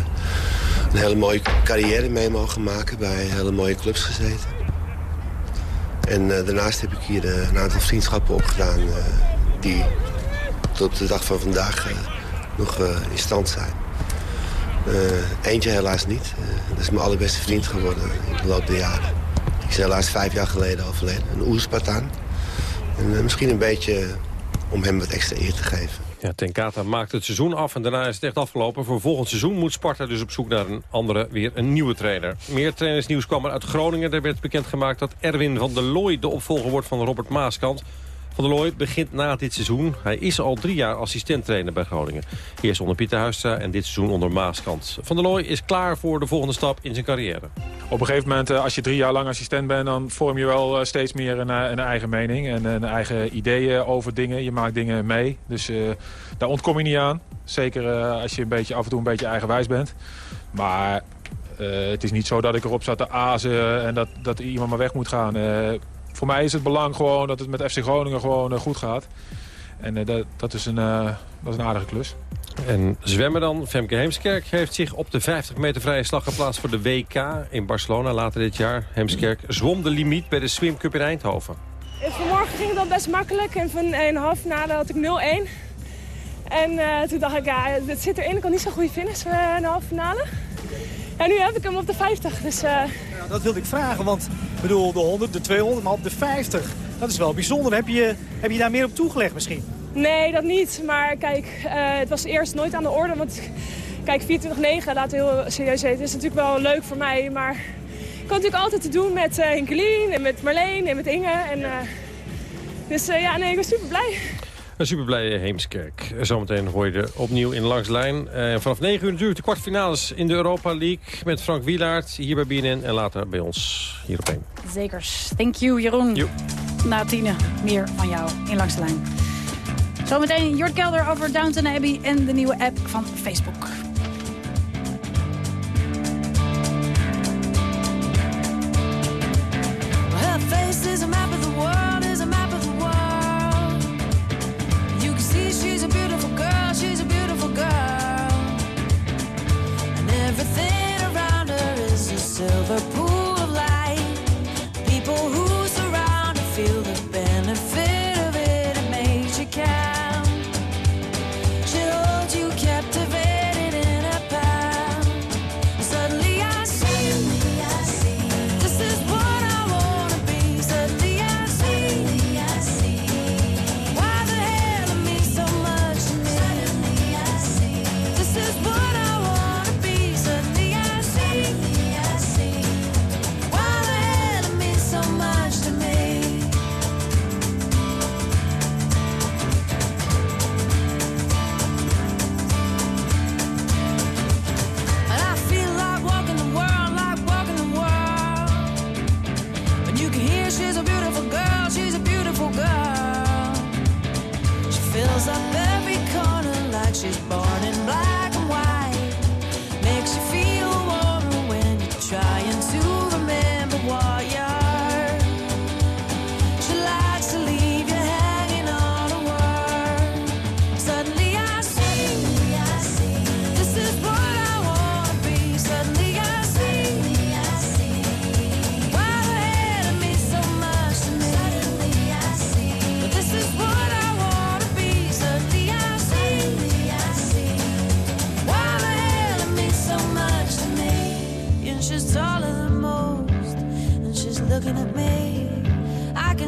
Speaker 20: een hele mooie carrière mee mogen maken. Bij hele mooie clubs gezeten.
Speaker 21: En daarnaast heb ik hier een aantal vriendschappen opgedaan... die tot de dag van vandaag nog in stand zijn. Eentje helaas niet. dat is mijn allerbeste vriend geworden in de loop der jaren. Die is helaas vijf jaar geleden overleden. Een oerspartaan. En misschien een beetje om hem wat extra eer te geven.
Speaker 16: Ja, Tenkata maakt het seizoen af en daarna is het echt afgelopen. Voor volgend seizoen moet Sparta dus op zoek naar een andere, weer een nieuwe trainer. Meer trainersnieuws kwam er uit Groningen. Daar werd bekendgemaakt dat Erwin van der Looy de opvolger wordt van Robert Maaskant. Van der Looy begint na dit seizoen. Hij is al drie jaar assistenttrainer bij Groningen. Eerst onder Pieter Huistra en dit seizoen onder Maaskant. Van der Looy is klaar voor de volgende stap in zijn carrière.
Speaker 22: Op een gegeven moment, eh, als je drie jaar lang assistent bent... dan vorm je wel eh, steeds meer een, eh, een eigen mening en een eigen ideeën over dingen. Je maakt dingen mee, dus daar ontkom je niet aan. Zeker als je een beetje, af en toe een beetje eigenwijs bent. Maar het is niet zo dat ik erop zat te azen en dat, dat iemand maar weg moet gaan voor mij is het belang gewoon dat het met FC Groningen gewoon eh, goed gaat. En eh, dat, dat, is een, eh, dat is een aardige klus.
Speaker 16: En zwemmen dan. Femke Heemskerk heeft zich op de 50 meter vrije slag geplaatst voor de WK in Barcelona later dit jaar. Heemskerk zwom de limiet bij de Swim Cup in Eindhoven.
Speaker 23: Vanmorgen ging het al best makkelijk en van een half finale had ik 0-1. En toen dacht ik, ja, het zit erin. Ik kan niet zo'n goede finish voor een halve finale. En nu heb ik hem op de 50. Dus, uh...
Speaker 24: ja, dat wilde ik vragen, want ik bedoel, de 100, de 200, maar op de 50. Dat is wel bijzonder. Heb je, heb je daar meer op toegelegd misschien?
Speaker 23: Nee, dat niet. Maar kijk, uh, het was eerst nooit aan de orde. Want kijk, 24-9 laat heel serieus weten. Het is natuurlijk wel leuk voor mij. Maar ik had natuurlijk altijd te doen met uh, Hinkelien en met Marleen en met Inge. En, dus ja, nee, ik ben super blij.
Speaker 16: Een superblije Heemskerk. Zometeen hoor je er opnieuw in Langs Lijn. Uh, vanaf 9 uur natuurlijk de kwartfinales in de Europa League... met Frank Wielaert hier bij BNN en later bij ons hier op 1.
Speaker 25: Zekers. Thank you, Jeroen. Jo. Na tienen meer van jou in Langs de Lijn. Zometeen Jort Kelder over Downton Abbey en de nieuwe app van Facebook. Her face is a map of the world. Silver pool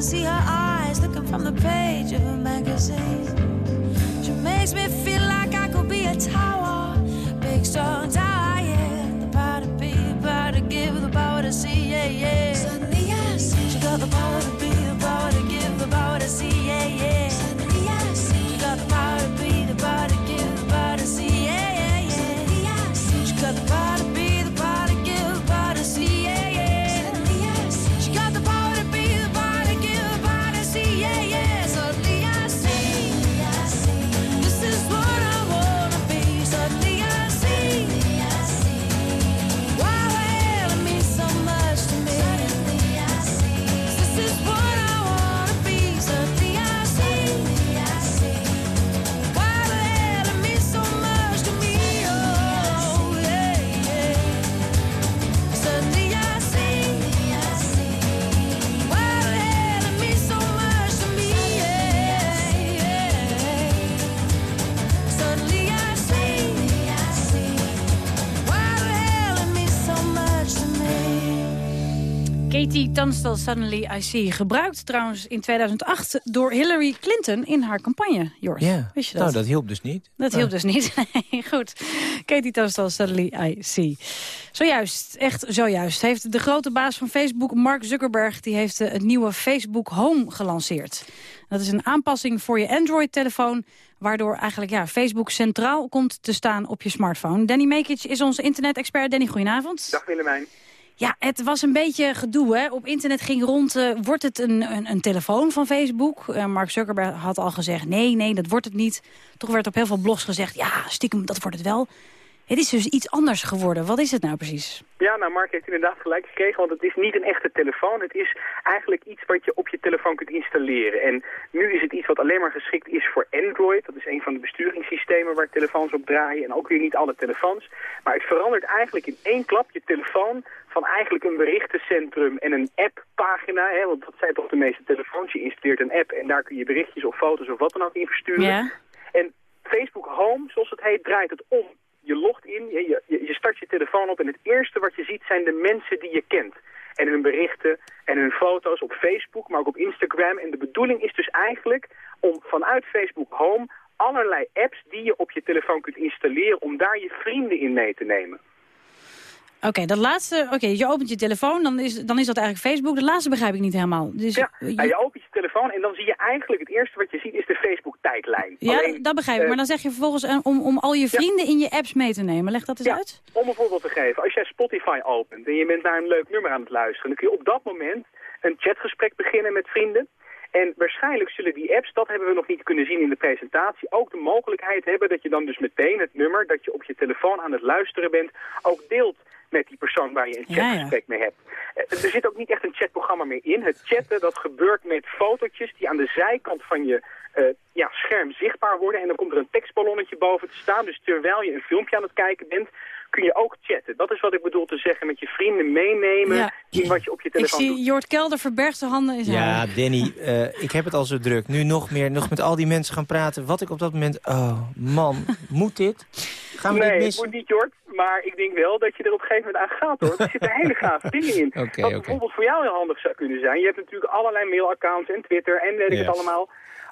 Speaker 25: can see her eyes looking from the page of a magazine. She makes me feel like I could be a tower.
Speaker 15: Katie Tunstall, Suddenly I See. Gebruikt trouwens in 2008 door Hillary Clinton in haar campagne, Jort.
Speaker 17: Ja,
Speaker 15: Wist je dat?
Speaker 17: nou dat hielp dus niet.
Speaker 15: Dat hielp dus niet. Nee, goed. Katie Tunstall, Suddenly I See. Zojuist, echt zojuist, heeft de grote baas van Facebook, Mark Zuckerberg... die heeft eh, het nieuwe Facebook Home gelanceerd. Dat is een aanpassing voor je Android-telefoon... waardoor eigenlijk ja, Facebook centraal komt te staan op je smartphone. Danny Mekic is onze internet-expert. Danny, goedenavond.
Speaker 26: Dag Willemijn.
Speaker 15: Ja, het was een beetje gedoe. Hè? Op internet ging rond, eh, wordt het een, een, een telefoon van Facebook? Eh, Mark Zuckerberg had al gezegd, nee, nee, dat wordt het niet. Toch werd op heel veel blogs gezegd, ja, stiekem, dat wordt het wel. Het is dus iets anders geworden. Wat is het nou precies?
Speaker 26: Ja, nou Mark heeft inderdaad gelijk gekregen, want het is niet een echte telefoon. Het is eigenlijk iets wat je op je telefoon kunt installeren. En nu is het iets wat alleen maar geschikt is voor Android. Dat is een van de besturingssystemen waar telefoons op draaien. En ook weer niet alle telefoons. Maar het verandert eigenlijk in één klap je telefoon van eigenlijk een berichtencentrum en een apppagina. Hè, want dat zijn toch de meeste telefoons. Je installeert een app en daar kun je berichtjes of foto's of wat dan ook in versturen.
Speaker 15: Ja.
Speaker 26: En Facebook Home, zoals het heet, draait het om. Je logt in, je, je, start je telefoon op en het eerste wat je ziet zijn de mensen die je kent. En hun berichten en hun foto's op Facebook, maar ook op Instagram. En de bedoeling is dus eigenlijk om vanuit Facebook Home allerlei apps die je op je telefoon kunt installeren... om daar je vrienden in mee te nemen.
Speaker 15: Oké, dat laatste, oké, je opent je telefoon, dan is, dan is dat eigenlijk Facebook. De laatste begrijp ik niet helemaal. Dus,
Speaker 26: Ja,
Speaker 15: je-
Speaker 26: nou, je opent je telefoon en dan zie je eigenlijk het eerste wat je ziet is de Facebook-tijdlijn.
Speaker 15: ja,
Speaker 26: Alleen,
Speaker 15: dat begrijp ik.
Speaker 26: eh,
Speaker 15: Maar dan zeg je vervolgens eh, om, om al je vrienden in je apps mee te nemen. Leg dat eens
Speaker 26: Ja,
Speaker 15: uit.
Speaker 26: om een voorbeeld te geven. Als jij Spotify opent en je bent naar een leuk nummer aan het luisteren... dan kun je op dat moment een chatgesprek beginnen met vrienden. En waarschijnlijk zullen die apps, dat hebben we nog niet kunnen zien in de presentatie... ook de mogelijkheid hebben dat je dan dus meteen het nummer... dat je op je telefoon aan het luisteren bent, ook deelt met die persoon waar je een
Speaker 15: Ja, ja.
Speaker 26: chatgesprek mee hebt. Eh, Er zit ook niet echt een chatprogramma meer in. Het chatten, dat gebeurt met fotootjes die aan de zijkant van je eh, ja, scherm zichtbaar worden. En dan komt er een tekstballonnetje boven te staan. Dus terwijl je een filmpje aan het kijken bent, kun je ook chatten. Dat is wat ik bedoel te zeggen. Met je vrienden meenemen
Speaker 15: Ja.
Speaker 26: in wat je op je
Speaker 15: Ik
Speaker 26: telefoon doet.
Speaker 15: zie Jort Kelder verbergt zijn handen in zijn
Speaker 17: Ja,
Speaker 15: haar.
Speaker 17: Danny, eh, ik heb het al zo druk. Nu nog meer, nog met al die mensen gaan praten. Wat ik op dat moment... Oh, man, moet dit? Gaan we
Speaker 26: nee,
Speaker 17: dit missen?
Speaker 26: moet niet, Jort. Maar ik denk wel dat je er op een gegeven moment aan gaat, hoor. Er zitten hele gave dingen in. Wat bijvoorbeeld voor jou heel handig zou kunnen zijn. Je hebt natuurlijk allerlei mailaccounts en Twitter en weet ik
Speaker 17: Ja.
Speaker 26: het allemaal.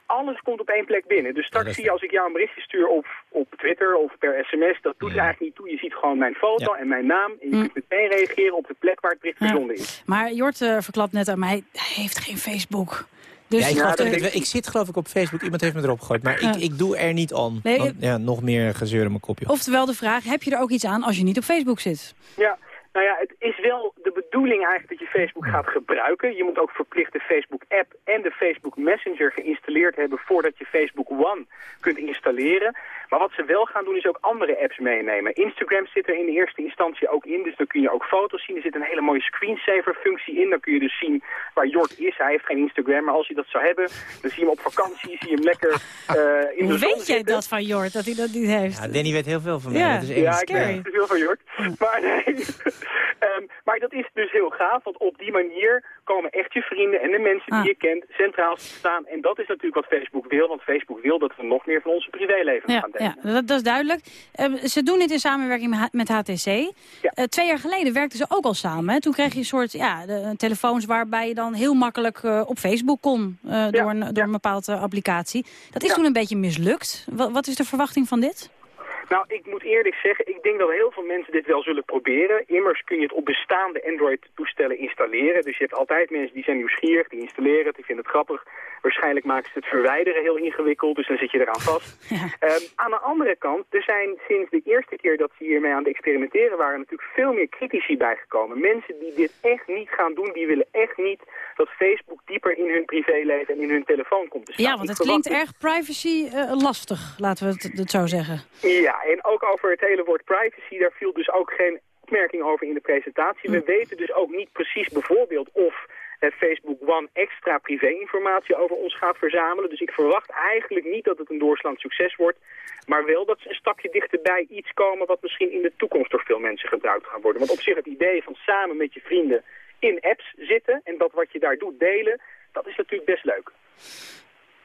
Speaker 26: Alles komt op één plek binnen. Dus straks zie je als ik jou een berichtje stuur op, op Twitter of per sms, dat doet er eigenlijk niet toe. Je ziet gewoon mijn foto en mijn naam. En je kunt meteen reageren op de plek waar het bericht
Speaker 15: Ja.
Speaker 26: verzonden is.
Speaker 15: Maar Jort eh, verklapt net aan mij, hij heeft geen Facebook. Dus
Speaker 17: ja, ik, geloof dat ik, ik zit geloof ik op Facebook. Iemand heeft me erop gegooid. Maar
Speaker 15: Ja.
Speaker 17: ik, ik doe er niet aan.
Speaker 15: Nee,
Speaker 17: ja, nog meer gezeur in mijn kopje.
Speaker 15: Oftewel de vraag, heb je er ook iets aan als je niet op Facebook zit?
Speaker 26: Ja, nou ja, het is wel de bedoeling eigenlijk dat je Facebook gaat gebruiken. Je moet ook verplicht de Facebook-app en de Facebook Messenger geïnstalleerd hebben voordat je Facebook One kunt installeren. Maar wat ze wel gaan doen is ook andere apps meenemen. Instagram zit er in de eerste instantie ook in, dus dan kun je ook foto's zien. Er zit een hele mooie screensaver-functie in. Dan kun je dus zien waar Jort is. Hij heeft geen Instagram, maar als hij dat zou hebben, dan zie je hem op vakantie, zie je hem lekker eh, in de
Speaker 15: Hoe
Speaker 26: zon
Speaker 15: weet jij
Speaker 26: zitten.
Speaker 15: dat van Jort, dat hij dat niet heeft?
Speaker 17: Ja, Danny weet heel veel van mij.
Speaker 15: Ja.
Speaker 17: Dat is echt
Speaker 26: Ja, ik weet niet te veel van Jort. Maar, nee. Ehm, maar dat is dus heel gaaf, want op die manier komen echt je vrienden en de mensen die
Speaker 15: Ah.
Speaker 26: je kent centraal te staan. En dat is natuurlijk wat Facebook wil, want Facebook wil dat we nog meer van onze privéleven
Speaker 15: Ja,
Speaker 26: gaan delen.
Speaker 15: ja dat, dat is duidelijk. Eh, ze doen dit in samenwerking met HTC. Eh, twee jaar geleden werkten ze ook al samen. Hè? Toen kreeg je een soort ja, de, telefoons waarbij je dan heel makkelijk eh, op Facebook kon eh, door, een, door een bepaalde applicatie. Dat is toen een beetje mislukt. Wa- wat is de verwachting van dit?
Speaker 26: Nou, ik moet eerlijk zeggen, ik denk dat heel veel mensen dit wel zullen proberen. Immers kun je het op bestaande Android-toestellen installeren. Dus je hebt altijd mensen die zijn nieuwsgierig, die installeren het, die vinden het grappig. Waarschijnlijk maken ze het verwijderen heel ingewikkeld, dus dan zit je eraan vast. Ehm, aan de andere kant, er zijn sinds de eerste keer dat ze hiermee aan het experimenteren waren... natuurlijk veel meer critici bijgekomen. Mensen die dit echt niet gaan doen, die willen echt niet dat Facebook dieper in hun privéleven en in hun telefoon komt te staan.
Speaker 15: Ja, want het klinkt erg privacy eh, lastig, laten we het, het zo zeggen.
Speaker 26: Ja, en ook over het hele woord privacy, daar viel dus ook geen opmerking over in de presentatie. We weten dus ook niet precies bijvoorbeeld of Facebook One extra privéinformatie over ons gaat verzamelen. Dus ik verwacht eigenlijk niet dat het een doorslaand succes wordt. Maar wel dat ze een stapje dichterbij iets komen wat misschien in de toekomst door veel mensen gebruikt gaat worden. Want op zich het idee van samen met je vrienden in apps zitten en dat wat je daar doet delen, dat is natuurlijk best leuk.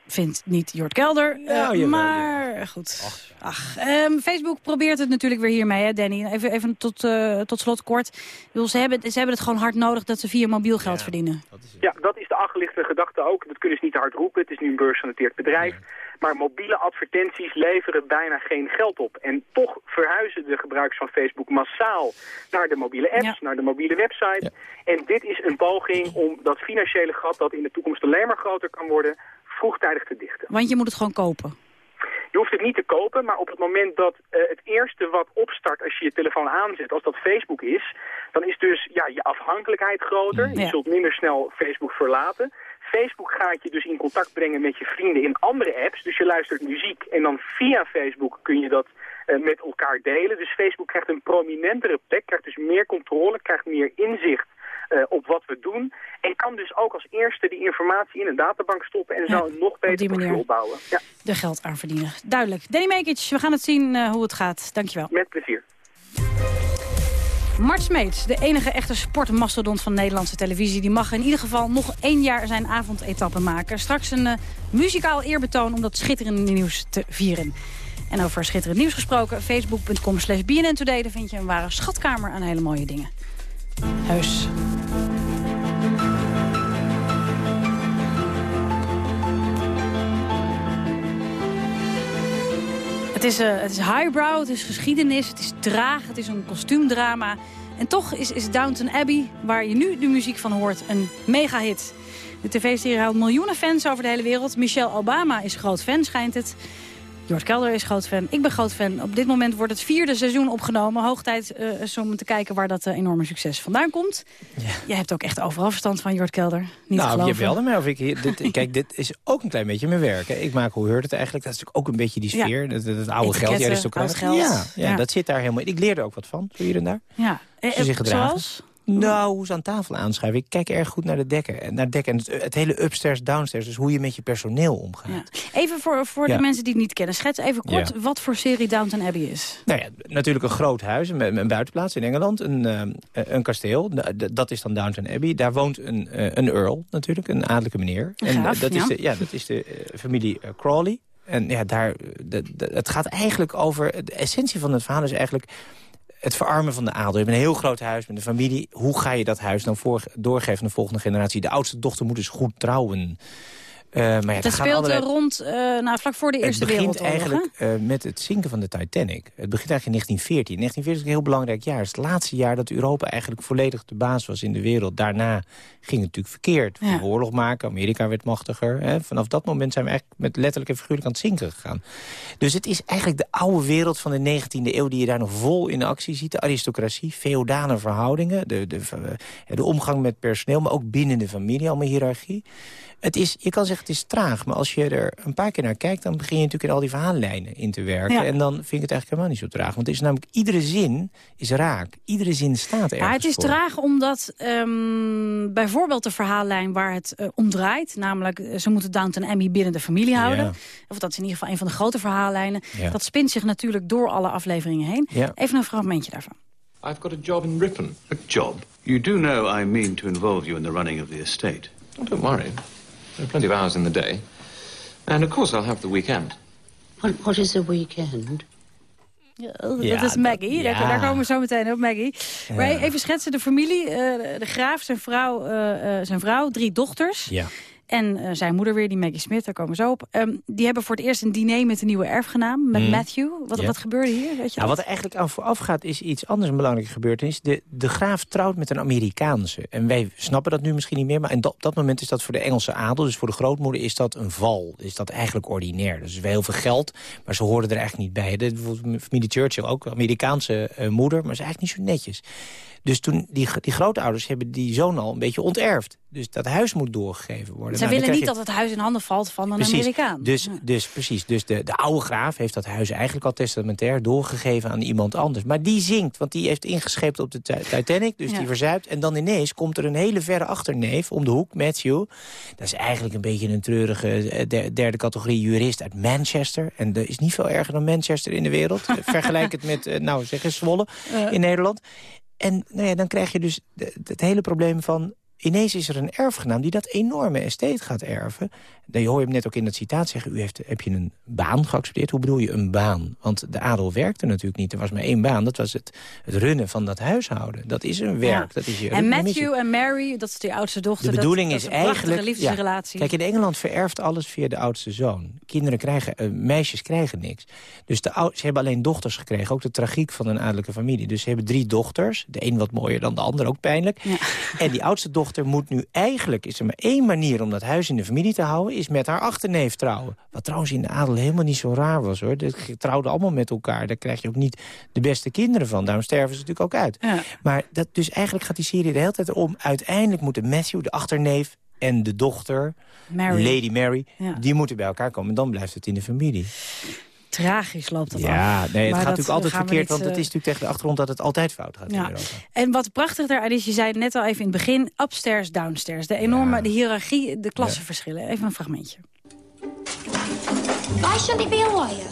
Speaker 15: Vindt niet Jort Kelder.
Speaker 17: Nou,
Speaker 15: eh,
Speaker 17: jawel,
Speaker 15: maar goed. Ach, ehm, Facebook probeert het natuurlijk weer hiermee, hè, Danny. Even, even tot, eh, tot slot kort. Bedoel, ze, hebben, ze hebben het gewoon hard nodig dat ze via mobiel geld verdienen.
Speaker 26: Ja, dat is de achterliggende gedachte ook. Dat kunnen ze niet te hard roepen. Het is nu een beursgenoteerd bedrijf. Maar mobiele advertenties leveren bijna geen geld op. En toch verhuizen de gebruikers van Facebook massaal naar de mobiele apps, naar de mobiele website. En dit is een poging om dat financiële gat dat in de toekomst alleen maar groter kan worden, vroegtijdig te dichten.
Speaker 15: Want je moet het gewoon kopen.
Speaker 26: Je hoeft het niet te kopen, maar op het moment dat eh, het eerste wat opstart als je je telefoon aanzet, als dat Facebook is, dan is dus ja, je afhankelijkheid groter. Je zult minder snel Facebook verlaten. Facebook gaat je dus in contact brengen met je vrienden in andere apps. Dus je luistert muziek en dan via Facebook kun je dat eh, met elkaar delen. Dus Facebook krijgt een prominentere plek, krijgt dus meer controle, krijgt meer inzicht eh, op wat we doen. En kan dus ook als eerste die informatie in een databank stoppen en zo een nog beter profiel opbouwen. Ja,
Speaker 15: Er geld aan verdienen. Duidelijk. Danny Mekic, we gaan het zien eh, hoe het gaat. Dankjewel.
Speaker 26: met plezier.
Speaker 15: Mart Smeets, de enige echte sportmastodont van Nederlandse televisie... die mag in ieder geval nog één jaar zijn avondetappe maken. Straks een eh, muzikaal eerbetoon om dat schitterende nieuws te vieren. En over schitterend nieuws gesproken, facebook.com slash daar vind je een ware schatkamer aan hele mooie dingen. Heus. Is, eh, het is highbrow, het is geschiedenis, het is traag, het is een kostuumdrama. En toch is, is Downton Abbey, waar je nu de muziek van hoort, een megahit. De tv-serie haalt miljoenen fans over de hele wereld. Michelle Obama is groot fan, schijnt het. Jort Kelder is groot fan. Ik ben groot fan. Op dit moment wordt het vierde seizoen opgenomen. Hoog tijd eh, om te kijken waar dat eh, enorme succes vandaan komt. Jij hebt ook echt overal verstand van, Jort Kelder. Niet
Speaker 17: nou, je belde mij of ik hier... Dit, kijk, dit is ook een klein beetje mijn werk. Hè. Ik maak Hoe Heurt het eigenlijk. Dat is natuurlijk ook een beetje die
Speaker 15: Ja.
Speaker 17: sfeer. Dat, dat, dat oude geld, die
Speaker 15: oud geld.
Speaker 17: Ja, ja,
Speaker 15: Ja.
Speaker 17: dat zit daar helemaal in. Ik leer er ook wat van, zo hier en daar.
Speaker 15: Ja. Eh,
Speaker 17: Ze zich gedragen.
Speaker 15: zoals?
Speaker 17: Nou, hoe ze aan tafel aanschuiven. Ik kijk erg goed naar de dekken. En, naar dekken. en het, het hele upstairs, downstairs. Dus hoe je met je personeel omgaat.
Speaker 15: Even voor, voor
Speaker 17: Ja.
Speaker 15: de mensen die het niet kennen. Schets even kort
Speaker 17: Ja.
Speaker 15: wat voor serie Downton Abbey is.
Speaker 17: Nou ja, natuurlijk een groot huis, een, een buitenplaats in Engeland, een, eh, een kasteel. Dat is dan Downton Abbey. Daar woont een, eh, een earl natuurlijk, een adellijke meneer. En
Speaker 15: graaf,
Speaker 17: dat,
Speaker 15: ja.
Speaker 17: is de, ja, dat is de eh, familie Crawley. En ja, daar, de, de- het gaat eigenlijk over... De essentie van het verhaal is eigenlijk het verarmen van de adel. Je hebt een heel groot huis met een familie. Hoe ga je dat huis dan voor, doorgeven aan de volgende generatie? De oudste dochter moet dus goed trouwen. Eh, maar ja,
Speaker 15: Het speelt
Speaker 17: allerlei-
Speaker 15: rond, eh, nou, vlak voor de Eerste
Speaker 17: het begint
Speaker 15: Wereldoorlog.
Speaker 17: eigenlijk eh, met het zinken van de Titanic. Het begint eigenlijk in 1914. 1914 is een heel belangrijk jaar. Het is het laatste jaar dat Europa eigenlijk volledig de baas was in de wereld. Daarna ging het natuurlijk verkeerd. We gingen oorlog maken, Amerika werd machtiger. Hè. Vanaf dat moment zijn we eigenlijk met letterlijk en figuurlijk aan het zinken gegaan. Dus het is eigenlijk de oude wereld van de 19e eeuw... die je daar nog vol in actie ziet. De aristocratie, feodale verhoudingen... de, de, de omgang met personeel, maar ook binnen de familie, allemaal hiërarchie. Het is, je kan zeggen het is traag, maar als je er een paar keer naar kijkt... dan begin je natuurlijk in al die verhaallijnen in te werken.
Speaker 15: Ja.
Speaker 17: En dan vind ik het eigenlijk helemaal niet zo traag. Want het is namelijk, iedere zin is raak. Iedere zin staat ergens
Speaker 15: Ja, het is
Speaker 17: voor.
Speaker 15: traag omdat ehm, bijvoorbeeld de verhaallijn waar het eh, om draait... namelijk eh, ze moeten Downton Abbey binnen de familie houden...
Speaker 17: Ja.
Speaker 15: of dat is in ieder geval een van de grote verhaallijnen...
Speaker 8: Ja.
Speaker 15: dat spint zich natuurlijk door alle afleveringen heen.
Speaker 8: Ja.
Speaker 15: Even een fragmentje daarvan.
Speaker 8: I've got a job in Ripon. A job? You do know I mean to involve you in the running of the estate. Oh, don't worry. There are plenty of hours in the day. And of course I'll have the weekend.
Speaker 27: What, what is a weekend?
Speaker 15: Ja,
Speaker 8: Ja,
Speaker 15: dat is Maggie.
Speaker 8: dat-
Speaker 15: Daar,
Speaker 8: ja.
Speaker 15: daar komen we zo meteen op, Maggie. Maar even schetsen de familie. eh, de graaf, zijn vrouw, eh, eh, zijn vrouw, drie dochters.
Speaker 17: Ja.
Speaker 15: En eh, zijn moeder weer, die Maggie Smith, daar komen zo op. Ehm, die hebben voor het eerst een diner met een nieuwe erfgenaam, met
Speaker 17: Mm.
Speaker 15: Matthew. Wat,
Speaker 17: Ja.
Speaker 15: wat gebeurde hier? Weet je
Speaker 17: Nou, wat er eigenlijk aan vooraf gaat is iets anders een belangrijke gebeurtenis. De, de graaf trouwt met een Amerikaanse. En wij snappen dat nu misschien niet meer. Maar op dat moment is dat voor de Engelse adel, dus voor de grootmoeder, is dat een val. Is dat eigenlijk ordinair. Dus wel heel veel geld, maar ze horen er eigenlijk niet bij. De, bijvoorbeeld familie Churchill ook, Amerikaanse eh, moeder, maar ze is eigenlijk niet zo netjes. Dus toen, die, die grootouders hebben die zoon al een beetje onterfd. Dus dat huis moet doorgegeven worden.
Speaker 15: Zij
Speaker 17: Nou,
Speaker 15: willen niet
Speaker 17: je-
Speaker 15: dat het huis in handen valt van een
Speaker 17: Precies.
Speaker 15: Amerikaan.
Speaker 17: Dus, dus, precies. Dus de, de oude graaf heeft dat huis eigenlijk al testamentair doorgegeven aan iemand anders. Maar die zinkt, want die heeft ingescheept op de Ti- Titanic. Dus
Speaker 15: Ja.
Speaker 17: die verzuipt. En dan ineens komt er een hele verre achterneef om de hoek, Matthew. Dat is eigenlijk een beetje een treurige eh, der- derde categorie jurist uit Manchester. En er is niet veel erger dan Manchester in de wereld. Vergelijk het met, eh, nou zeg eens, Zwolle in Nederland. En nou ja, dan krijg je dus het hele probleem van ineens is er een erfgenaam die dat enorme estate gaat erven. Je hoor je hem net ook in dat citaat zeggen... u heeft, heb je een baan geaccepteerd? Hoe bedoel je een baan? Want de adel werkte natuurlijk niet. Er was maar één baan. Dat was het, het runnen van dat huishouden. Dat is een werk. Dat is je
Speaker 15: en Matthew en Mary, dat is die oudste dochter.
Speaker 17: De bedoeling
Speaker 15: dat,
Speaker 17: is
Speaker 15: dat is een
Speaker 17: eigenlijk...
Speaker 15: liefdesrelatie.
Speaker 17: Kijk, in Engeland vererft alles via de oudste zoon. Kinderen krijgen, uh, meisjes krijgen niks. Dus de oud, ze hebben alleen dochters gekregen. Ook de tragiek van een adellijke familie. Dus ze hebben drie dochters. De een wat mooier dan de ander, ook pijnlijk. Ja. En die oudste dochter moet nu eigenlijk... is er maar één manier om dat huis in de familie te houden... is met haar achterneef trouwen. Wat trouwens in de adel helemaal niet zo raar was, hoor. Ze trouwden allemaal met elkaar. Daar krijg je ook niet de beste kinderen van. Daarom sterven ze natuurlijk ook uit.
Speaker 15: Ja.
Speaker 17: Maar dat, dus eigenlijk gaat die serie de hele tijd om... uiteindelijk moeten Matthew, de achterneef en de dochter,
Speaker 15: Mary.
Speaker 17: Lady Mary...
Speaker 15: Ja.
Speaker 17: die moeten bij elkaar komen. En dan blijft het in de familie.
Speaker 15: Tragisch loopt dat
Speaker 17: Ja,
Speaker 15: af.
Speaker 17: nee, het
Speaker 15: Maar
Speaker 17: gaat
Speaker 15: dat
Speaker 17: natuurlijk altijd verkeerd...
Speaker 15: niet,
Speaker 17: want het
Speaker 15: eh,
Speaker 17: is natuurlijk tegen de achtergrond dat het altijd fout gaat in
Speaker 15: Ja. En wat prachtig daaraan is, je zei het net al even in het begin... upstairs, downstairs. De enorme de hiërarchie, de klassenverschillen. Even een fragmentje.
Speaker 28: Why shouldn't he be a lawyer?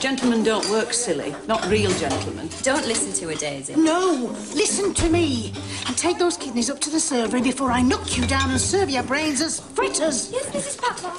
Speaker 28: Gentlemen don't work silly. Not real gentlemen.
Speaker 29: Don't listen to her, Daisy.
Speaker 28: No, listen to me. And take those kidneys up to the servery before I knock you down and serve your brains as fritters.
Speaker 29: Yes, Mrs. Papa.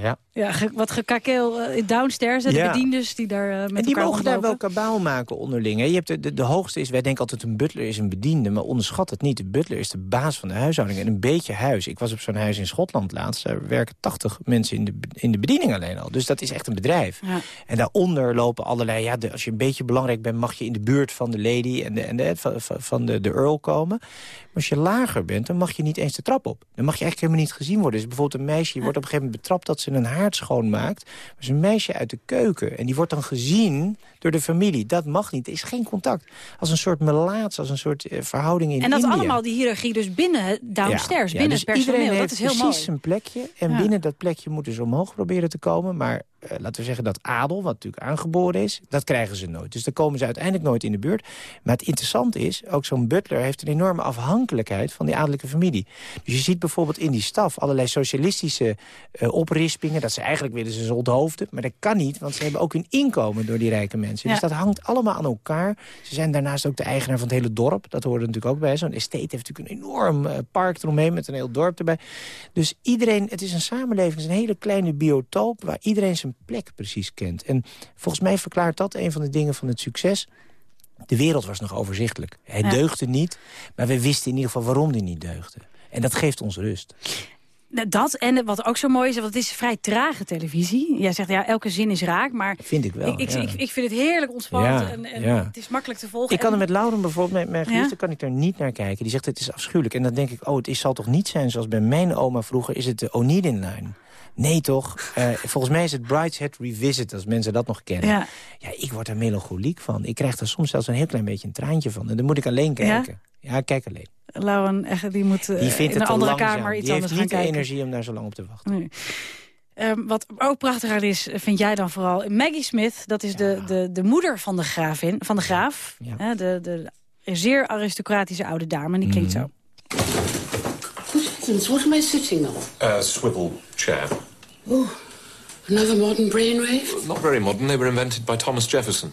Speaker 17: Ja.
Speaker 15: Ja, ge- wat gekakeel eh, downstairs. De
Speaker 17: Ja.
Speaker 15: bediendes die daar eh, met
Speaker 17: En die
Speaker 15: elkaar
Speaker 17: mogen daar wel kabaal maken onderling. Hè. Je hebt de, de, de hoogste is, wij denken altijd een butler is een bediende... maar onderschat het niet. De butler is de baas van de huishouding. En een beetje huis. Ik was op zo'n huis in Schotland laatst. Daar werken 80 mensen in de, in de bediening alleen al. Dus dat is echt een bedrijf.
Speaker 15: Ja.
Speaker 17: En daaronder lopen allerlei... Ja, de, als je een beetje belangrijk bent... mag je in de buurt van de lady en de, en de, van, van- de, de earl komen. Maar als je lager bent, dan mag je niet eens de trap op. Dan mag je eigenlijk helemaal niet gezien worden. Dus bijvoorbeeld een meisje wordt op een gegeven moment betrapt... dat ze een haard schoonmaakt. Is een meisje uit de keuken. En die wordt dan gezien door de familie. Dat mag niet. Er is geen contact. Als een soort melaats, als een soort eh, verhouding in
Speaker 15: En dat
Speaker 17: India.
Speaker 15: allemaal die hiërarchie dus binnen het downstairs,
Speaker 17: Ja,
Speaker 15: binnen
Speaker 17: dus
Speaker 15: het personeel. Dat is heel
Speaker 17: precies zijn plekje. En binnen dat plekje moeten ze omhoog proberen te komen. Maar eh, laten we zeggen dat adel, wat natuurlijk aangeboren is... dat krijgen ze nooit. Dus daar komen ze uiteindelijk nooit in de buurt. Maar het interessante is, ook zo'n butler heeft een enorme afhankelijkheid... van die adellijke familie. Dus je ziet bijvoorbeeld in die staf allerlei socialistische eh, oprispingen... dat ze eigenlijk willen ze onthoofden. Maar dat kan niet, want ze hebben ook hun inkomen door die rijke mensen.
Speaker 15: Ja.
Speaker 17: Dus dat hangt allemaal aan elkaar. Ze zijn daarnaast ook de eigenaar van het hele dorp. Dat hoort er natuurlijk ook bij. Zo'n estate heeft natuurlijk een enorm eh, park eromheen... met een heel dorp erbij. Dus iedereen, het is een samenleving, het is een hele kleine biotoop... waar iedereen zijn plek precies kent. En volgens mij verklaart dat een van de dingen van het succes... De wereld was nog overzichtelijk. Hij
Speaker 15: Ja.
Speaker 17: deugde niet, maar we wisten in ieder geval waarom hij niet deugde. En dat geeft ons rust.
Speaker 15: Nou, Dat en wat ook zo mooi is, want het is vrij trage televisie. Jij zegt, ja, elke zin is raak, maar...
Speaker 17: Vind ik wel,
Speaker 15: Ik, ik,
Speaker 17: ja.
Speaker 15: ik, ik vind het heerlijk ontspannen
Speaker 17: Ja,
Speaker 15: en, en
Speaker 17: ja.
Speaker 15: het is makkelijk te volgen.
Speaker 17: Ik kan er met Lauren bijvoorbeeld, mijn, mijn geliefde, kan ik daar niet naar kijken. Die zegt, het is afschuwelijk. En dan denk ik, oh, het is, zal toch niet zijn zoals bij mijn oma vroeger... is het de Onedin-line. Nee, toch? Eh, volgens mij is het Brideshead Revisit, als mensen dat nog kennen.
Speaker 15: Ja.
Speaker 17: Ja, ik word er melancholiek van. Ik krijg er soms zelfs een heel klein beetje een traantje van. En dan moet ik alleen kijken. Ja, kijk alleen.
Speaker 15: Lauren, echt, die moet eh,
Speaker 17: Die vindt
Speaker 15: in een andere
Speaker 17: langzaam.
Speaker 15: kamer iets
Speaker 17: Die heeft
Speaker 15: anders gaan
Speaker 17: niet de
Speaker 15: kijken.
Speaker 17: energie om daar zo lang op te wachten.
Speaker 15: Nee. Ehm, wat ook prachtig aan is, vind jij dan vooral... Maggie Smith, dat is de, de, de moeder van de, gravin, van de graaf. Hè, de, de zeer aristocratische oude dame. En die klinkt
Speaker 17: Mhm.
Speaker 15: zo.
Speaker 27: Heavens, what am I sitting on?
Speaker 8: A swivel chair.
Speaker 27: Oh, another modern brainwave?
Speaker 8: Not very modern. They were invented by Thomas Jefferson.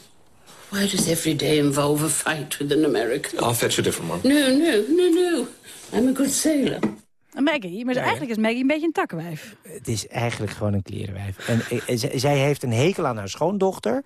Speaker 27: Why does every day involve a fight with an American?
Speaker 8: I'll fetch a different one.
Speaker 27: No, no, no, no. I'm a good sailor.
Speaker 15: Maggie, maar eigenlijk is Maggie een beetje een takkenwijf.
Speaker 17: Het is eigenlijk gewoon een klerenwijf. En eh, zij heeft een hekel aan haar schoondochter.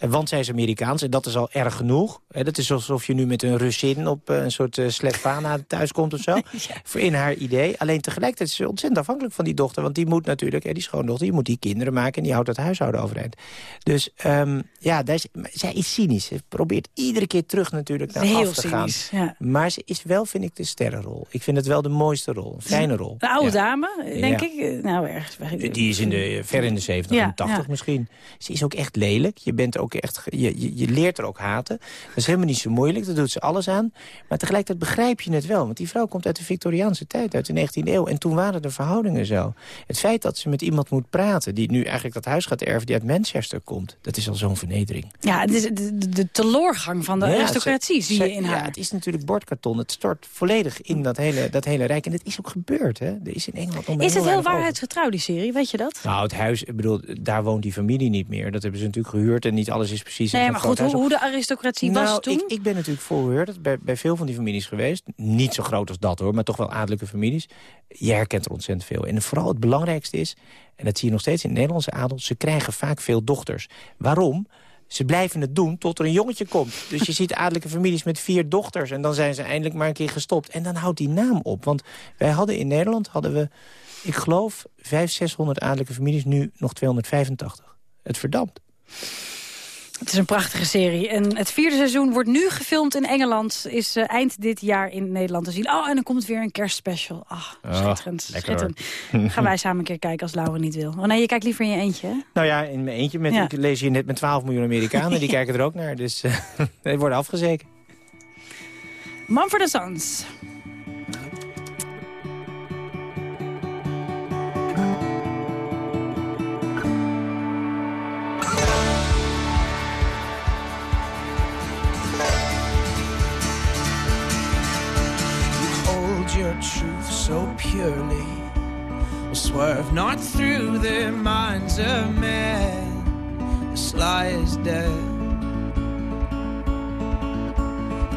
Speaker 17: Eh, Want zij is Amerikaans en dat is al erg genoeg. Eh, Dat is alsof je nu met een Russin op eh, een soort uh, Svetlana thuis komt of zo. Voor in haar idee. Alleen tegelijkertijd is ze ontzettend afhankelijk van die dochter. Want die moet natuurlijk, eh, die schoondochter, die moet die kinderen maken... en die houdt het huishouden overeind. Dus ehm, ja, daar is, zij is cynisch. Ze probeert iedere keer terug natuurlijk naar
Speaker 15: Heel
Speaker 17: af te
Speaker 15: cynisch,
Speaker 17: gaan.
Speaker 15: ja.
Speaker 17: Maar ze is wel, vind ik, de sterrenrol. Ik vind het wel de mooiste rol. Een fijne rol.
Speaker 15: Een oude
Speaker 17: Ja.
Speaker 15: dame, denk ik. Eh, Nou, ergens.
Speaker 17: Die is in de, ver in de 70
Speaker 15: Ja,
Speaker 17: en 80
Speaker 15: ja.
Speaker 17: misschien. Ze is ook echt lelijk. Je, bent ook echt, je, je, je leert er ook haten. Dat is helemaal niet zo moeilijk. Daar doet ze alles aan. Maar tegelijkertijd begrijp je het wel. Want die vrouw komt uit de Victoriaanse tijd, uit de 19e eeuw. En toen waren de verhoudingen zo. Het feit dat ze met iemand moet praten... die nu eigenlijk dat huis gaat erven, die uit Manchester komt... dat is al zo'n vernedering.
Speaker 15: Ja, de, de, de, de teloorgang van de
Speaker 17: Ja,
Speaker 15: aristocratie
Speaker 17: ze-
Speaker 15: zie je in
Speaker 17: ja,
Speaker 15: haar.
Speaker 17: het is natuurlijk bordkarton. Het stort volledig in dat hele, dat hele rijk. En het is ook gebeurd, hè? Er is in Engeland
Speaker 15: Is het heel waarheidsgetrouw, die serie? Weet je dat?
Speaker 17: Nou, het huis, ik bedoel, daar woont die familie niet meer. Dat hebben ze natuurlijk gehuurd en niet alles is precies...
Speaker 15: Nee, maar goed, hoe, de aristocratie
Speaker 17: nou,
Speaker 15: was toen?
Speaker 17: Ik, ik ben natuurlijk is bij, bij veel van die families geweest. Niet zo groot als dat hoor, maar toch wel adellijke families. Je herkent er ontzettend veel. En vooral het belangrijkste is, en dat zie je nog steeds in de Nederlandse adel... ze krijgen vaak veel dochters. Waarom? Ze blijven het doen tot er een jongetje komt. Dus je ziet adellijke families met vier dochters... en dan zijn ze eindelijk maar een keer gestopt. En dan houdt die naam op. Want wij hadden in Nederland, hadden we, ik geloof... 500, 600 adellijke families, nu nog 285. Het verdampt.
Speaker 15: Het is een prachtige serie. En het vierde seizoen wordt nu gefilmd in Engeland. Is eh, eind dit jaar in Nederland te zien. Oh, en dan komt weer een kerstspecial. Ah,
Speaker 17: Oh,
Speaker 15: schitterend. Gaan wij samen een keer kijken als Laura niet wil. Oh nee, je kijkt liever in je eentje, hè?
Speaker 17: Nou ja, in mijn eentje. Met,
Speaker 15: Ja.
Speaker 17: Ik lees hier net met 12 miljoen Amerikanen. Die kijken er ook naar. Dus eh die worden afgezekerd.
Speaker 15: Mumford Sons.
Speaker 30: Truth so purely. Will swerve not through the minds of men this lie is dead.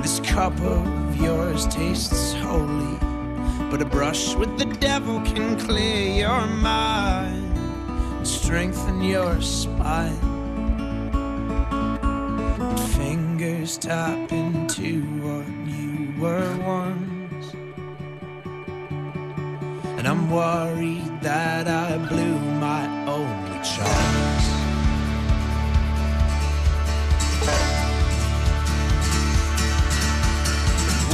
Speaker 30: This cup of yours tastes holy but a brush with the devil can clear your mind and strengthen your spine. Fingers tap into what you were once and I'm worried that I blew my only chance.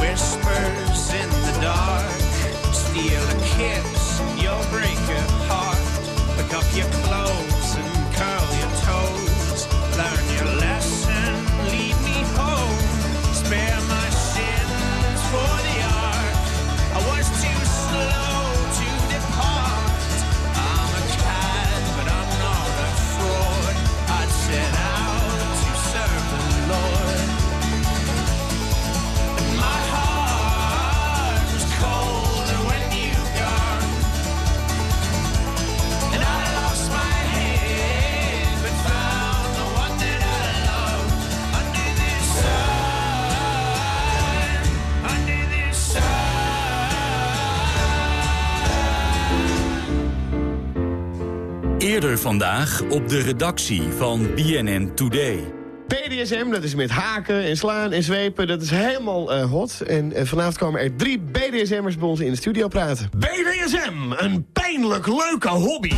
Speaker 30: Whispers in the dark, steal a kiss, you'll break your heart. Pick up your clothes
Speaker 31: vandaag op de redactie van BNN Today.
Speaker 21: BDSM, dat is met haken en slaan en zwepen, dat is helemaal eh, hot. En eh, vanavond komen er drie BDSM'ers bij ons in de studio praten. BDSM, een pijnlijk leuke hobby.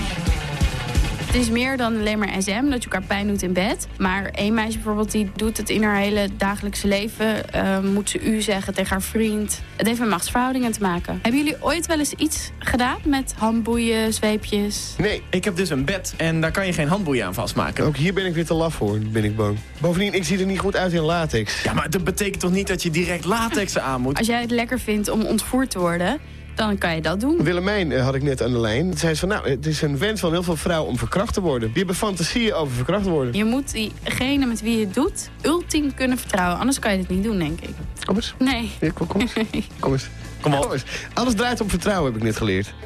Speaker 32: Het is meer dan alleen maar SM, dat je elkaar pijn doet in bed. Maar één meisje bijvoorbeeld, die doet het in haar hele dagelijkse leven. Eh, moet ze u zeggen tegen haar vriend. Het heeft met machtsverhoudingen te maken. Hebben jullie ooit wel eens iets gedaan met handboeien, zweepjes?
Speaker 21: Nee.
Speaker 33: Ik heb dus een bed en daar kan je geen handboeien aan vastmaken.
Speaker 21: Ook hier ben ik weer te laf voor, ben ik bang. Bovendien, ik zie er niet goed uit in latex.
Speaker 33: Ja, maar dat betekent toch niet dat je direct latex aan moet?
Speaker 32: Als jij het lekker vindt om ontvoerd te worden, dan kan je dat doen.
Speaker 21: Willemijn eh, had ik net aan de lijn. Zei ze van, nou, het is een wens van heel veel vrouwen om verkracht te worden. Die hebben fantasieën over verkracht worden.
Speaker 32: Je moet diegene met wie je het doet ultiem kunnen vertrouwen. Anders kan je dit niet doen, denk ik.
Speaker 21: Kom eens.
Speaker 32: Nee.
Speaker 21: Ja, kom, kom eens. Kom eens. Kom op. eens. Alles draait om vertrouwen, heb ik net geleerd.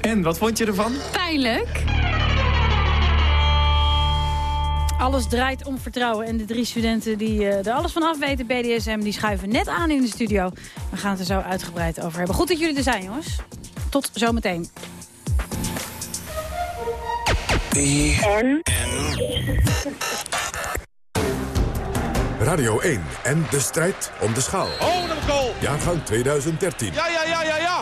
Speaker 33: En, wat vond je ervan?
Speaker 32: Pijnlijk.
Speaker 15: Alles draait om vertrouwen. En de drie studenten die eh, er alles van af weten, BDSM, die schuiven net aan in de studio. We gaan het er zo uitgebreid over hebben. Goed dat jullie er zijn, jongens. Tot zometeen.
Speaker 3: En? Radio 1 en de strijd om de schaal.
Speaker 24: Oh, een goal!
Speaker 3: Jaargang 2013.
Speaker 24: Ja, ja, ja, ja, ja.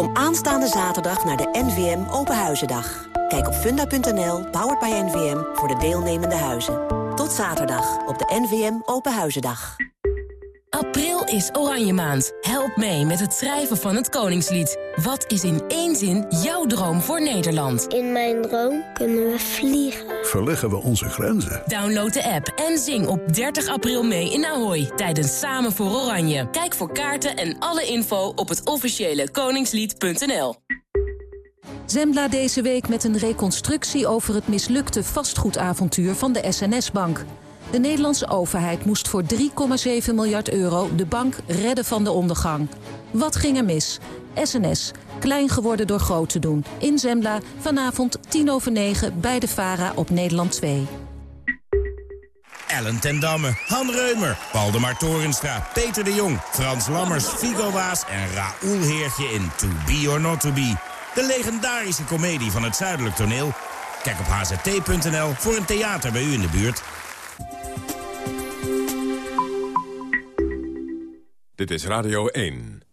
Speaker 34: Kom aanstaande zaterdag naar de NVM Openhuizendag. Kijk op funda.nl, powered by NVM, voor de deelnemende huizen. Tot zaterdag op de NVM Openhuizendag.
Speaker 25: April is Oranje Maand. Help mee met het schrijven van het Koningslied. Wat is in één zin jouw droom voor Nederland?
Speaker 35: In mijn droom kunnen we vliegen.
Speaker 36: Verleggen we onze grenzen?
Speaker 25: Download de app en zing op 30 april mee in Ahoy tijdens Samen voor Oranje. Kijk voor kaarten en alle info op het officiële koningslied.nl.
Speaker 9: Zembla deze week met een reconstructie over het mislukte vastgoedavontuur van de SNS-bank. De Nederlandse overheid moest voor 3,7 miljard euro de bank redden van de ondergang. Wat ging er mis? SNS, klein geworden door groot te doen. In Zembla, vanavond 10 over 9 bij de VARA op Nederland 2.
Speaker 37: Ellen ten Damme, Han Reumer, Waldemar Torenstra, Peter de Jong... Frans Lammers, Figo Waas en Raoul Heertje in To Be or Not To Be. De legendarische komedie van het Zuidelijk Toneel. Kijk op hzt.nl voor een theater bij u in de buurt.
Speaker 3: Dit is Radio 1.